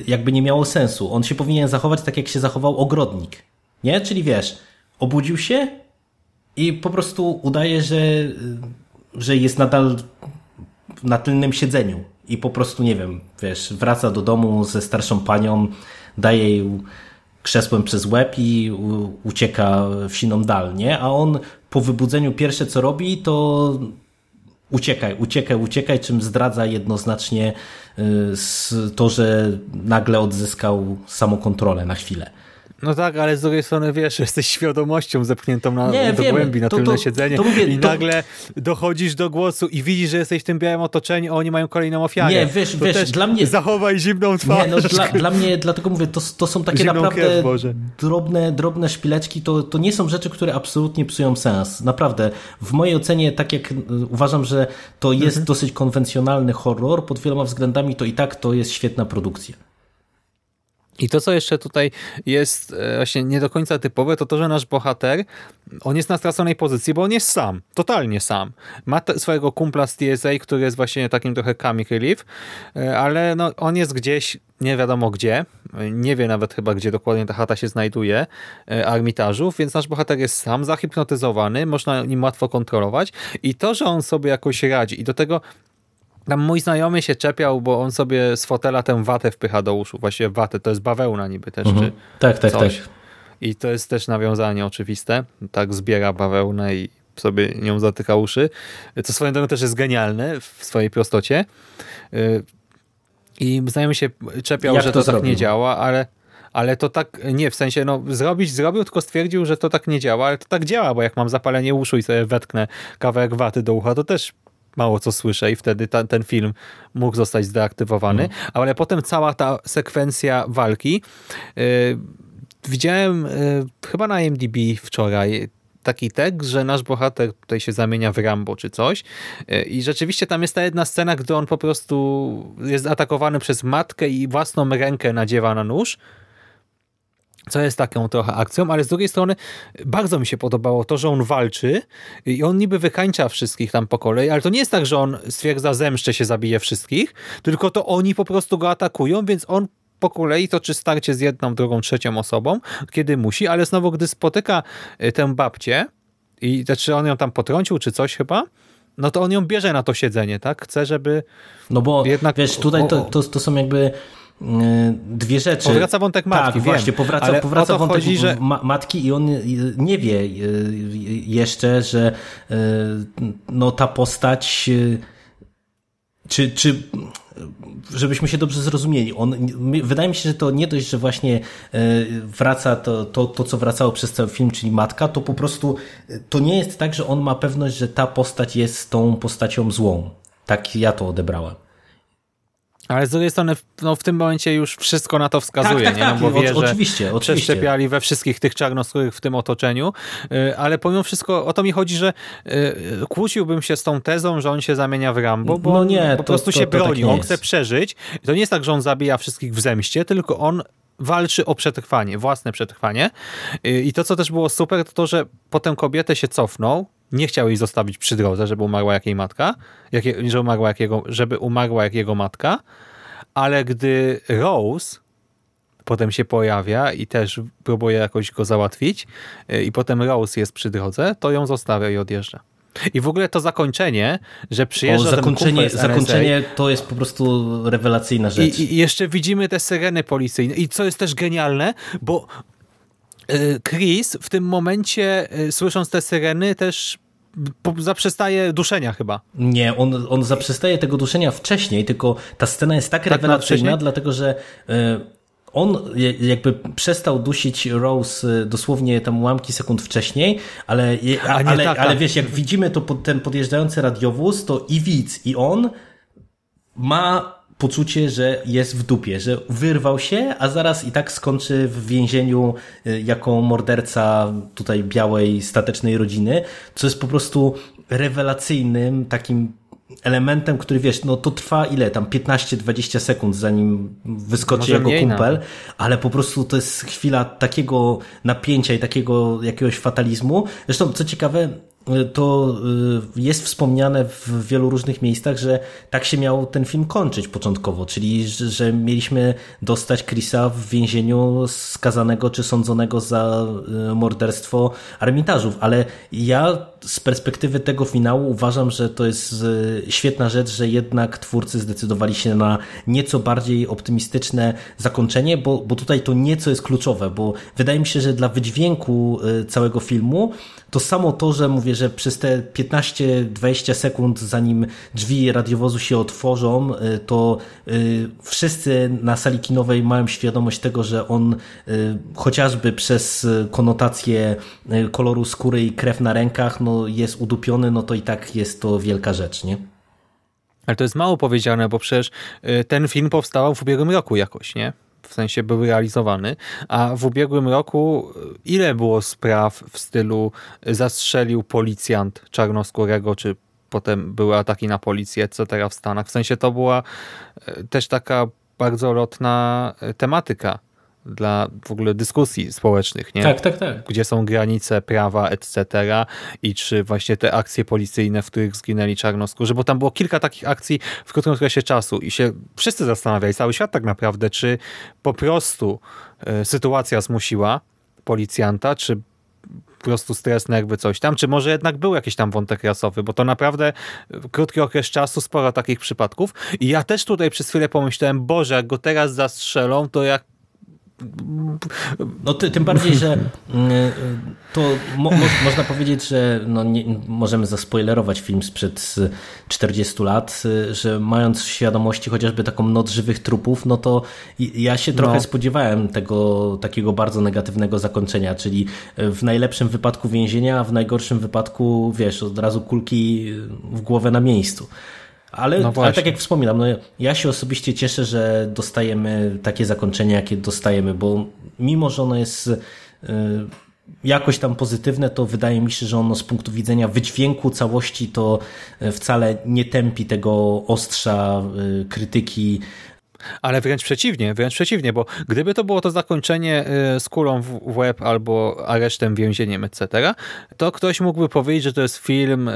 jakby nie miało sensu. On się powinien zachować tak, jak się zachował ogrodnik. Nie? Czyli wiesz, obudził się i po prostu udaje, że, że jest nadal na tylnym siedzeniu i po prostu, nie wiem, wiesz, wraca do domu ze starszą panią, daje jej krzesłem przez łeb i ucieka w siną dal, nie? A on po wybudzeniu pierwsze co robi, to uciekaj, uciekaj, uciekaj, czym zdradza jednoznacznie y, to, że nagle odzyskał samokontrolę na chwilę. No tak, ale z drugiej strony wiesz, jesteś świadomością zepchniętą na, Nie, do wiemy. głębi, na To- tylne to- siedzenie to mówię, i nagle dochodzisz do głosu i widzisz, że jesteś w tym białym otoczeniu, a oni mają kolejną ofiarę. Nie, wiesz, to wiesz, dla mnie- Zachowaj zimną twarz. Nie, no dla, dla mnie, dlatego mówię, to, to są takie Zimną naprawdę drobne, drobne szpileczki, to, to nie są rzeczy, które absolutnie psują sens. Naprawdę. W mojej ocenie, tak jak y, uważam, że to jest Mhm. dosyć konwencjonalny horror, pod wieloma względami to i tak to jest świetna produkcja. I to, co jeszcze tutaj jest e, właśnie nie do końca typowe, to to, że nasz bohater, on jest na straconej pozycji, bo on jest sam, totalnie sam. Ma swojego kumpla z TSA, który jest właśnie takim trochę comic relief, e, ale no, on jest gdzieś, nie wiadomo gdzie, nie wie nawet chyba, gdzie dokładnie ta chata się znajduje, e, armitarzów, więc nasz bohater jest sam, zahipnotyzowany, można nim łatwo kontrolować i to, że on sobie jakoś radzi i do tego tam mój znajomy się czepiał, bo on sobie z fotela tę watę wpycha do uszu. Właściwie watę, to jest bawełna niby też, czy Tak, tak, coś. tak. I to jest też nawiązanie oczywiste. Tak zbiera bawełnę i sobie nią zatyka uszy. Co swoją drogą też jest genialne w swojej prostocie. Yy, I znajomy się czepiał, Jak że to to, tak nie działa, ale ale to tak, nie, w sensie, no zrobić zrobił, tylko stwierdził, że to tak nie działa, ale to tak działa, bo jak mam zapalenie uszu i sobie wetknę kawałek waty do ucha, to też mało co słyszę i wtedy ta, ten film mógł zostać zdeaktywowany, ale potem cała ta sekwencja walki yy, widziałem yy, chyba na IMDb wczoraj taki tekst, że nasz bohater tutaj się zamienia w Rambo czy coś yy, i rzeczywiście tam jest ta jedna scena, gdy on po prostu jest atakowany przez matkę i własną rękę nadziewa na nóż co jest taką trochę akcją, ale z drugiej strony bardzo mi się podobało to, że on walczy i on niby wykańcza wszystkich tam po kolei, ale to nie jest tak, że on stwierdza zemszczę się, zabije wszystkich, tylko to oni po prostu go atakują, więc on po kolei toczy starcie z jedną, drugą, trzecią osobą, kiedy musi, ale znowu, gdy spotyka y, tę babcię i czy on ją tam potrącił, czy coś chyba, no to on ją bierze na to siedzenie, tak? Chce, żeby No bo Jednak- wiesz, tutaj to, to, to są jakby dwie rzeczy. Powraca wątek matki, Tak, wiem, właśnie, powraca, ale powraca wątek chodzi, że- ma matki i on nie wie y, jeszcze, że y, no ta postać czy, czy żebyśmy się dobrze zrozumieli, on, wydaje mi się, że to nie dość, że właśnie wraca to, to, to, co wracało przez cały film, czyli matka, to po prostu to nie jest tak, że on ma pewność, że ta postać jest tą postacią złą. Tak ja to odebrałem. Ale z drugiej strony no, w tym momencie już wszystko na to wskazuje, Tak, tak, nie? No, tak, bo o- wie, że oczywiście, oczywiście. przeszczepiali we wszystkich tych czarnoskórych w tym otoczeniu, y, ale pomimo wszystko o to mi chodzi, że y, kłóciłbym się z tą tezą, że on się zamienia w Rambo, bo No nie, po prostu to- się to tak broni, nie on jest. chce przeżyć. To nie jest tak, że on zabija wszystkich w zemście, tylko on walczy o przetrwanie, własne przetrwanie. Y, I to, co też było super, to to, że potem kobietę się cofnął, nie chciał jej zostawić przy drodze, żeby umarła jak jej matka, jakie, że umarła jak jego, żeby umarła jak jego matka, ale gdy Rose potem się pojawia i też próbuje jakoś go załatwić y, i potem Rose jest przy drodze, to ją zostawia i odjeżdża. I w ogóle to zakończenie, że O, przyjeżdża ten zakończenie, zakończenie to jest po prostu rewelacyjna rzecz. i, I jeszcze widzimy te syreny policyjne. I co jest też genialne, bo Chris w tym momencie, y, słysząc te syreny, też zaprzestaje duszenia chyba. Nie, on, on zaprzestaje tego duszenia wcześniej, tylko ta scena jest tak, Tak, rewelacyjna, dlatego że e, on jakby przestał dusić Rose e, dosłownie tam ułamki sekund wcześniej, ale, A nie, ale, tak, ale tak. wiesz, jak widzimy to pod, ten podjeżdżający radiowóz, to i widz, i on ma poczucie, że jest w dupie, że wyrwał się, a zaraz i tak skończy w więzieniu y, jako morderca tutaj białej, statecznej rodziny, co jest po prostu rewelacyjnym takim elementem, który wiesz, no to trwa ile tam 15-20 sekund zanim wyskoczy Może jego kumpel, nawet. ale po prostu to jest chwila takiego napięcia i takiego jakiegoś fatalizmu. Zresztą co ciekawe, to y, jest wspomniane w wielu różnych miejscach, że tak się miał ten film kończyć początkowo, czyli że, mieliśmy dostać Chrisa w więzieniu skazanego czy sądzonego za y, morderstwo armitarzów, ale ja z perspektywy tego finału uważam, że to jest y, świetna rzecz, że jednak twórcy zdecydowali się na nieco bardziej optymistyczne zakończenie, bo, bo tutaj to nieco jest kluczowe, bo wydaje mi się, że dla wydźwięku całego filmu to samo to, że mówię, że przez te 15-20 sekund, zanim drzwi radiowozu się otworzą, y, to y, wszyscy na sali kinowej mają świadomość tego, że on y, chociażby przez konotację koloru skóry i krew na rękach no, jest udupiony, no to i tak jest to wielka rzecz, nie? Ale to jest mało powiedziane, bo przecież ten film powstał w ubiegłym roku jakoś, nie? W sensie był realizowany, a w ubiegłym roku y, ile było spraw w stylu y, zastrzelił policjant czarnoskórego, czy potem były ataki na policję, etc. w Stanach. W sensie to była y, też taka bardzo lotna tematyka dla w ogóle dyskusji społecznych, nie? Tak, tak, tak. gdzie są granice prawa, etc. i czy właśnie te akcje policyjne, w których zginęli czarnoskórzy, bo tam było kilka takich akcji w krótkim okresie czasu i się wszyscy zastanawiali, cały świat tak naprawdę, czy po prostu e, sytuacja zmusiła policjanta, czy po prostu stres, nerwy, coś tam, czy może jednak był jakiś tam wątek rasowy, bo to naprawdę w krótki okres czasu sporo takich przypadków i ja też tutaj przez chwilę pomyślałem, Boże, jak go teraz zastrzelą, to jak No ty, tym bardziej, że mm, y, to mo, mo, można powiedzieć, że no nie, możemy zaspoilerować film sprzed y, 40 lat, y, że mając w świadomości chociażby taką noc żywych trupów, no to ja się trochę No. spodziewałem tego takiego bardzo negatywnego zakończenia, czyli y, w najlepszym wypadku więzienia, a w najgorszym wypadku, wiesz, od razu kulki w głowę na miejscu. Ale, No ale tak jak wspominam, no ja się osobiście cieszę, że dostajemy takie zakończenie, jakie dostajemy, bo mimo, że ono jest y, jakoś tam pozytywne, to wydaje mi się, że ono z punktu widzenia wydźwięku całości to y, wcale nie tępi tego ostrza y, krytyki. Ale wręcz przeciwnie, wręcz przeciwnie, bo gdyby to było to zakończenie z kulą w łeb albo aresztem, więzieniem, etc., to ktoś mógłby powiedzieć, że to jest film,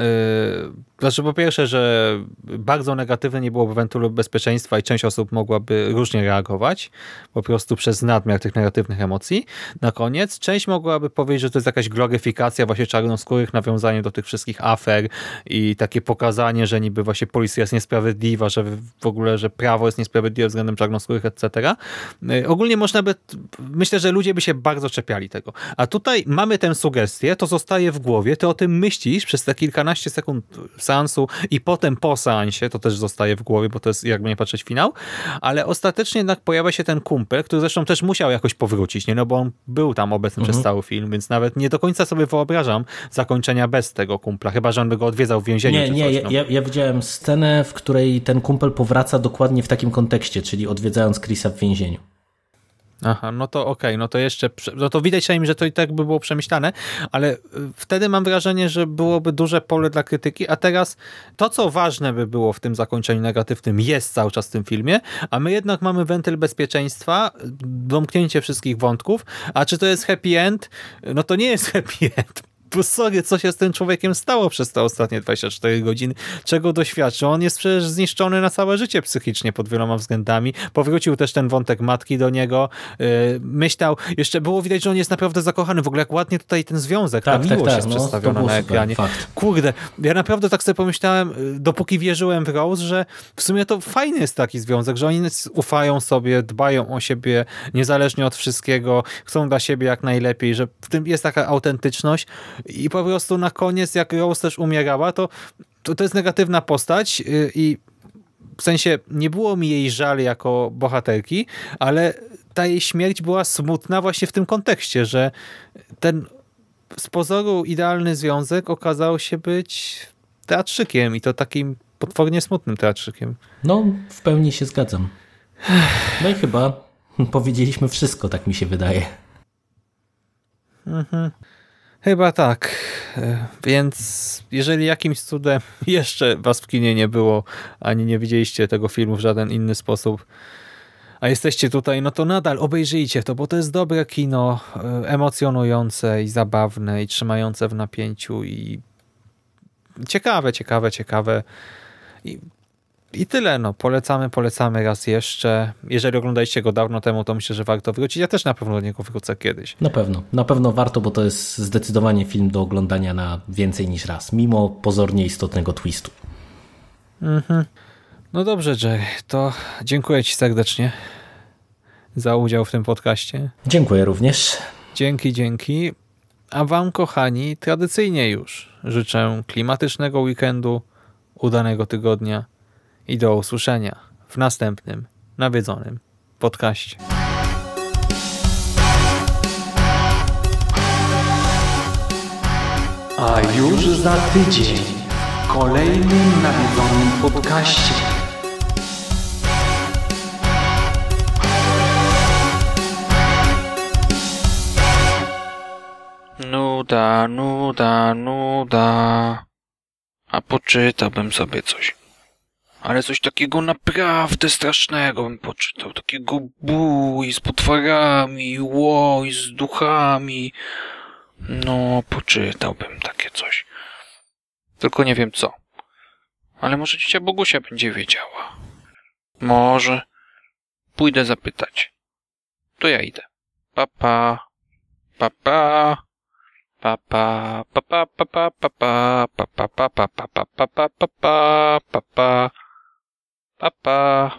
znaczy po pierwsze, że bardzo negatywny nie byłoby wentylu bezpieczeństwa i część osób mogłaby różnie reagować, po prostu przez nadmiar tych negatywnych emocji. Na koniec część mogłaby powiedzieć, że to jest jakaś gloryfikacja właśnie czarnoskórych, nawiązanie do tych wszystkich afer i takie pokazanie, że niby właśnie policja jest niesprawiedliwa, że w ogóle, że prawo jest niesprawiedliwe względem czarnoskórych, etc. Y, Ogólnie można by, myślę, że ludzie by się bardzo czepiali tego. A tutaj mamy tę sugestię, to zostaje w głowie, ty o tym myślisz przez te kilkanaście sekund seansu i potem po seansie, to też zostaje w głowie, bo to jest jakby nie patrzeć finał, ale ostatecznie jednak pojawia się ten kumpel, który zresztą też musiał jakoś powrócić, nie? no bo on był tam obecny przez cały film, więc nawet nie do końca sobie wyobrażam zakończenia bez tego kumpla, chyba, że on by go odwiedzał w więzieniu Nie, nie, coś, no. ja, ja widziałem scenę, w której ten kumpel powraca dokładnie w takim kontekście, czyli odwiedzając Chrisa w więzieniu. Aha, no to okej, no to jeszcze, no to widać przynajmniej, że to i tak by było przemyślane, ale y, wtedy mam wrażenie, że byłoby duże pole dla krytyki, a teraz to, co ważne by było w tym zakończeniu negatywnym, jest cały czas w tym filmie, a my jednak mamy wentyl bezpieczeństwa, domknięcie wszystkich wątków, a czy to jest happy end? No to nie jest happy end. Bo sorry, co się z tym człowiekiem stało przez te ostatnie 24 godziny, czego doświadczył. On jest przecież zniszczony na całe życie psychicznie pod wieloma względami. Powrócił też ten wątek matki do niego. Yy, myślał, jeszcze było widać, że on jest naprawdę zakochany. W ogóle jak ładnie tutaj ten związek, Tak, ta tak, miłość tak, jest no, przedstawiona na super, ekranie. fakt. Kurde, ja naprawdę tak sobie pomyślałem, y, dopóki wierzyłem w Rose, że w sumie to fajny jest taki związek, że oni ufają sobie, dbają o siebie niezależnie od wszystkiego, chcą dla siebie jak najlepiej, że w tym jest taka autentyczność i po prostu na koniec, jak Rose też umierała, to to, to jest negatywna postać y, i w sensie nie było mi jej żal jako bohaterki, ale ta jej śmierć była smutna właśnie w tym kontekście, że ten z pozoru idealny związek okazał się być teatrzykiem i to takim potwornie smutnym teatrzykiem. No, w pełni się zgadzam. No i chyba powiedzieliśmy wszystko, tak mi się wydaje. Chyba tak. E, Więc jeżeli jakimś cudem jeszcze was w kinie nie było, ani nie widzieliście tego filmu w żaden inny sposób, a jesteście tutaj, no to nadal obejrzyjcie to, bo to jest dobre kino, e, emocjonujące i zabawne i trzymające w napięciu i ciekawe, ciekawe, ciekawe. I, I tyle, no. Polecamy, polecamy raz jeszcze. Jeżeli oglądaliście go dawno temu, to myślę, że warto wrócić. Ja też na pewno do niego wrócę kiedyś. Na pewno, na pewno warto, bo to jest zdecydowanie film do oglądania na więcej niż raz, mimo pozornie istotnego twistu. No dobrze, Jerry, to dziękuję Ci serdecznie za udział w tym podcaście. Dziękuję również. Dzięki, dzięki. A Wam, kochani, tradycyjnie już życzę klimatycznego weekendu, udanego tygodnia i do usłyszenia w następnym nawiedzonym podcaście. A już za tydzień w kolejnym nawiedzonym podcaście. Nuda, nuda, nuda. A poczytałbym sobie coś. Ale coś takiego naprawdę strasznego bym poczytał. Takiego bój z potworami, łoj z duchami. No, poczytałbym takie coś. Tylko nie wiem co. Ale może ciocia Bogusia będzie wiedziała. Może. Pójdę zapytać. To ja idę. Papa. Papa. Papa. Papa. Papa. Papa. Papa. Papa. Papa. Papa. Papa. Papa. Papa.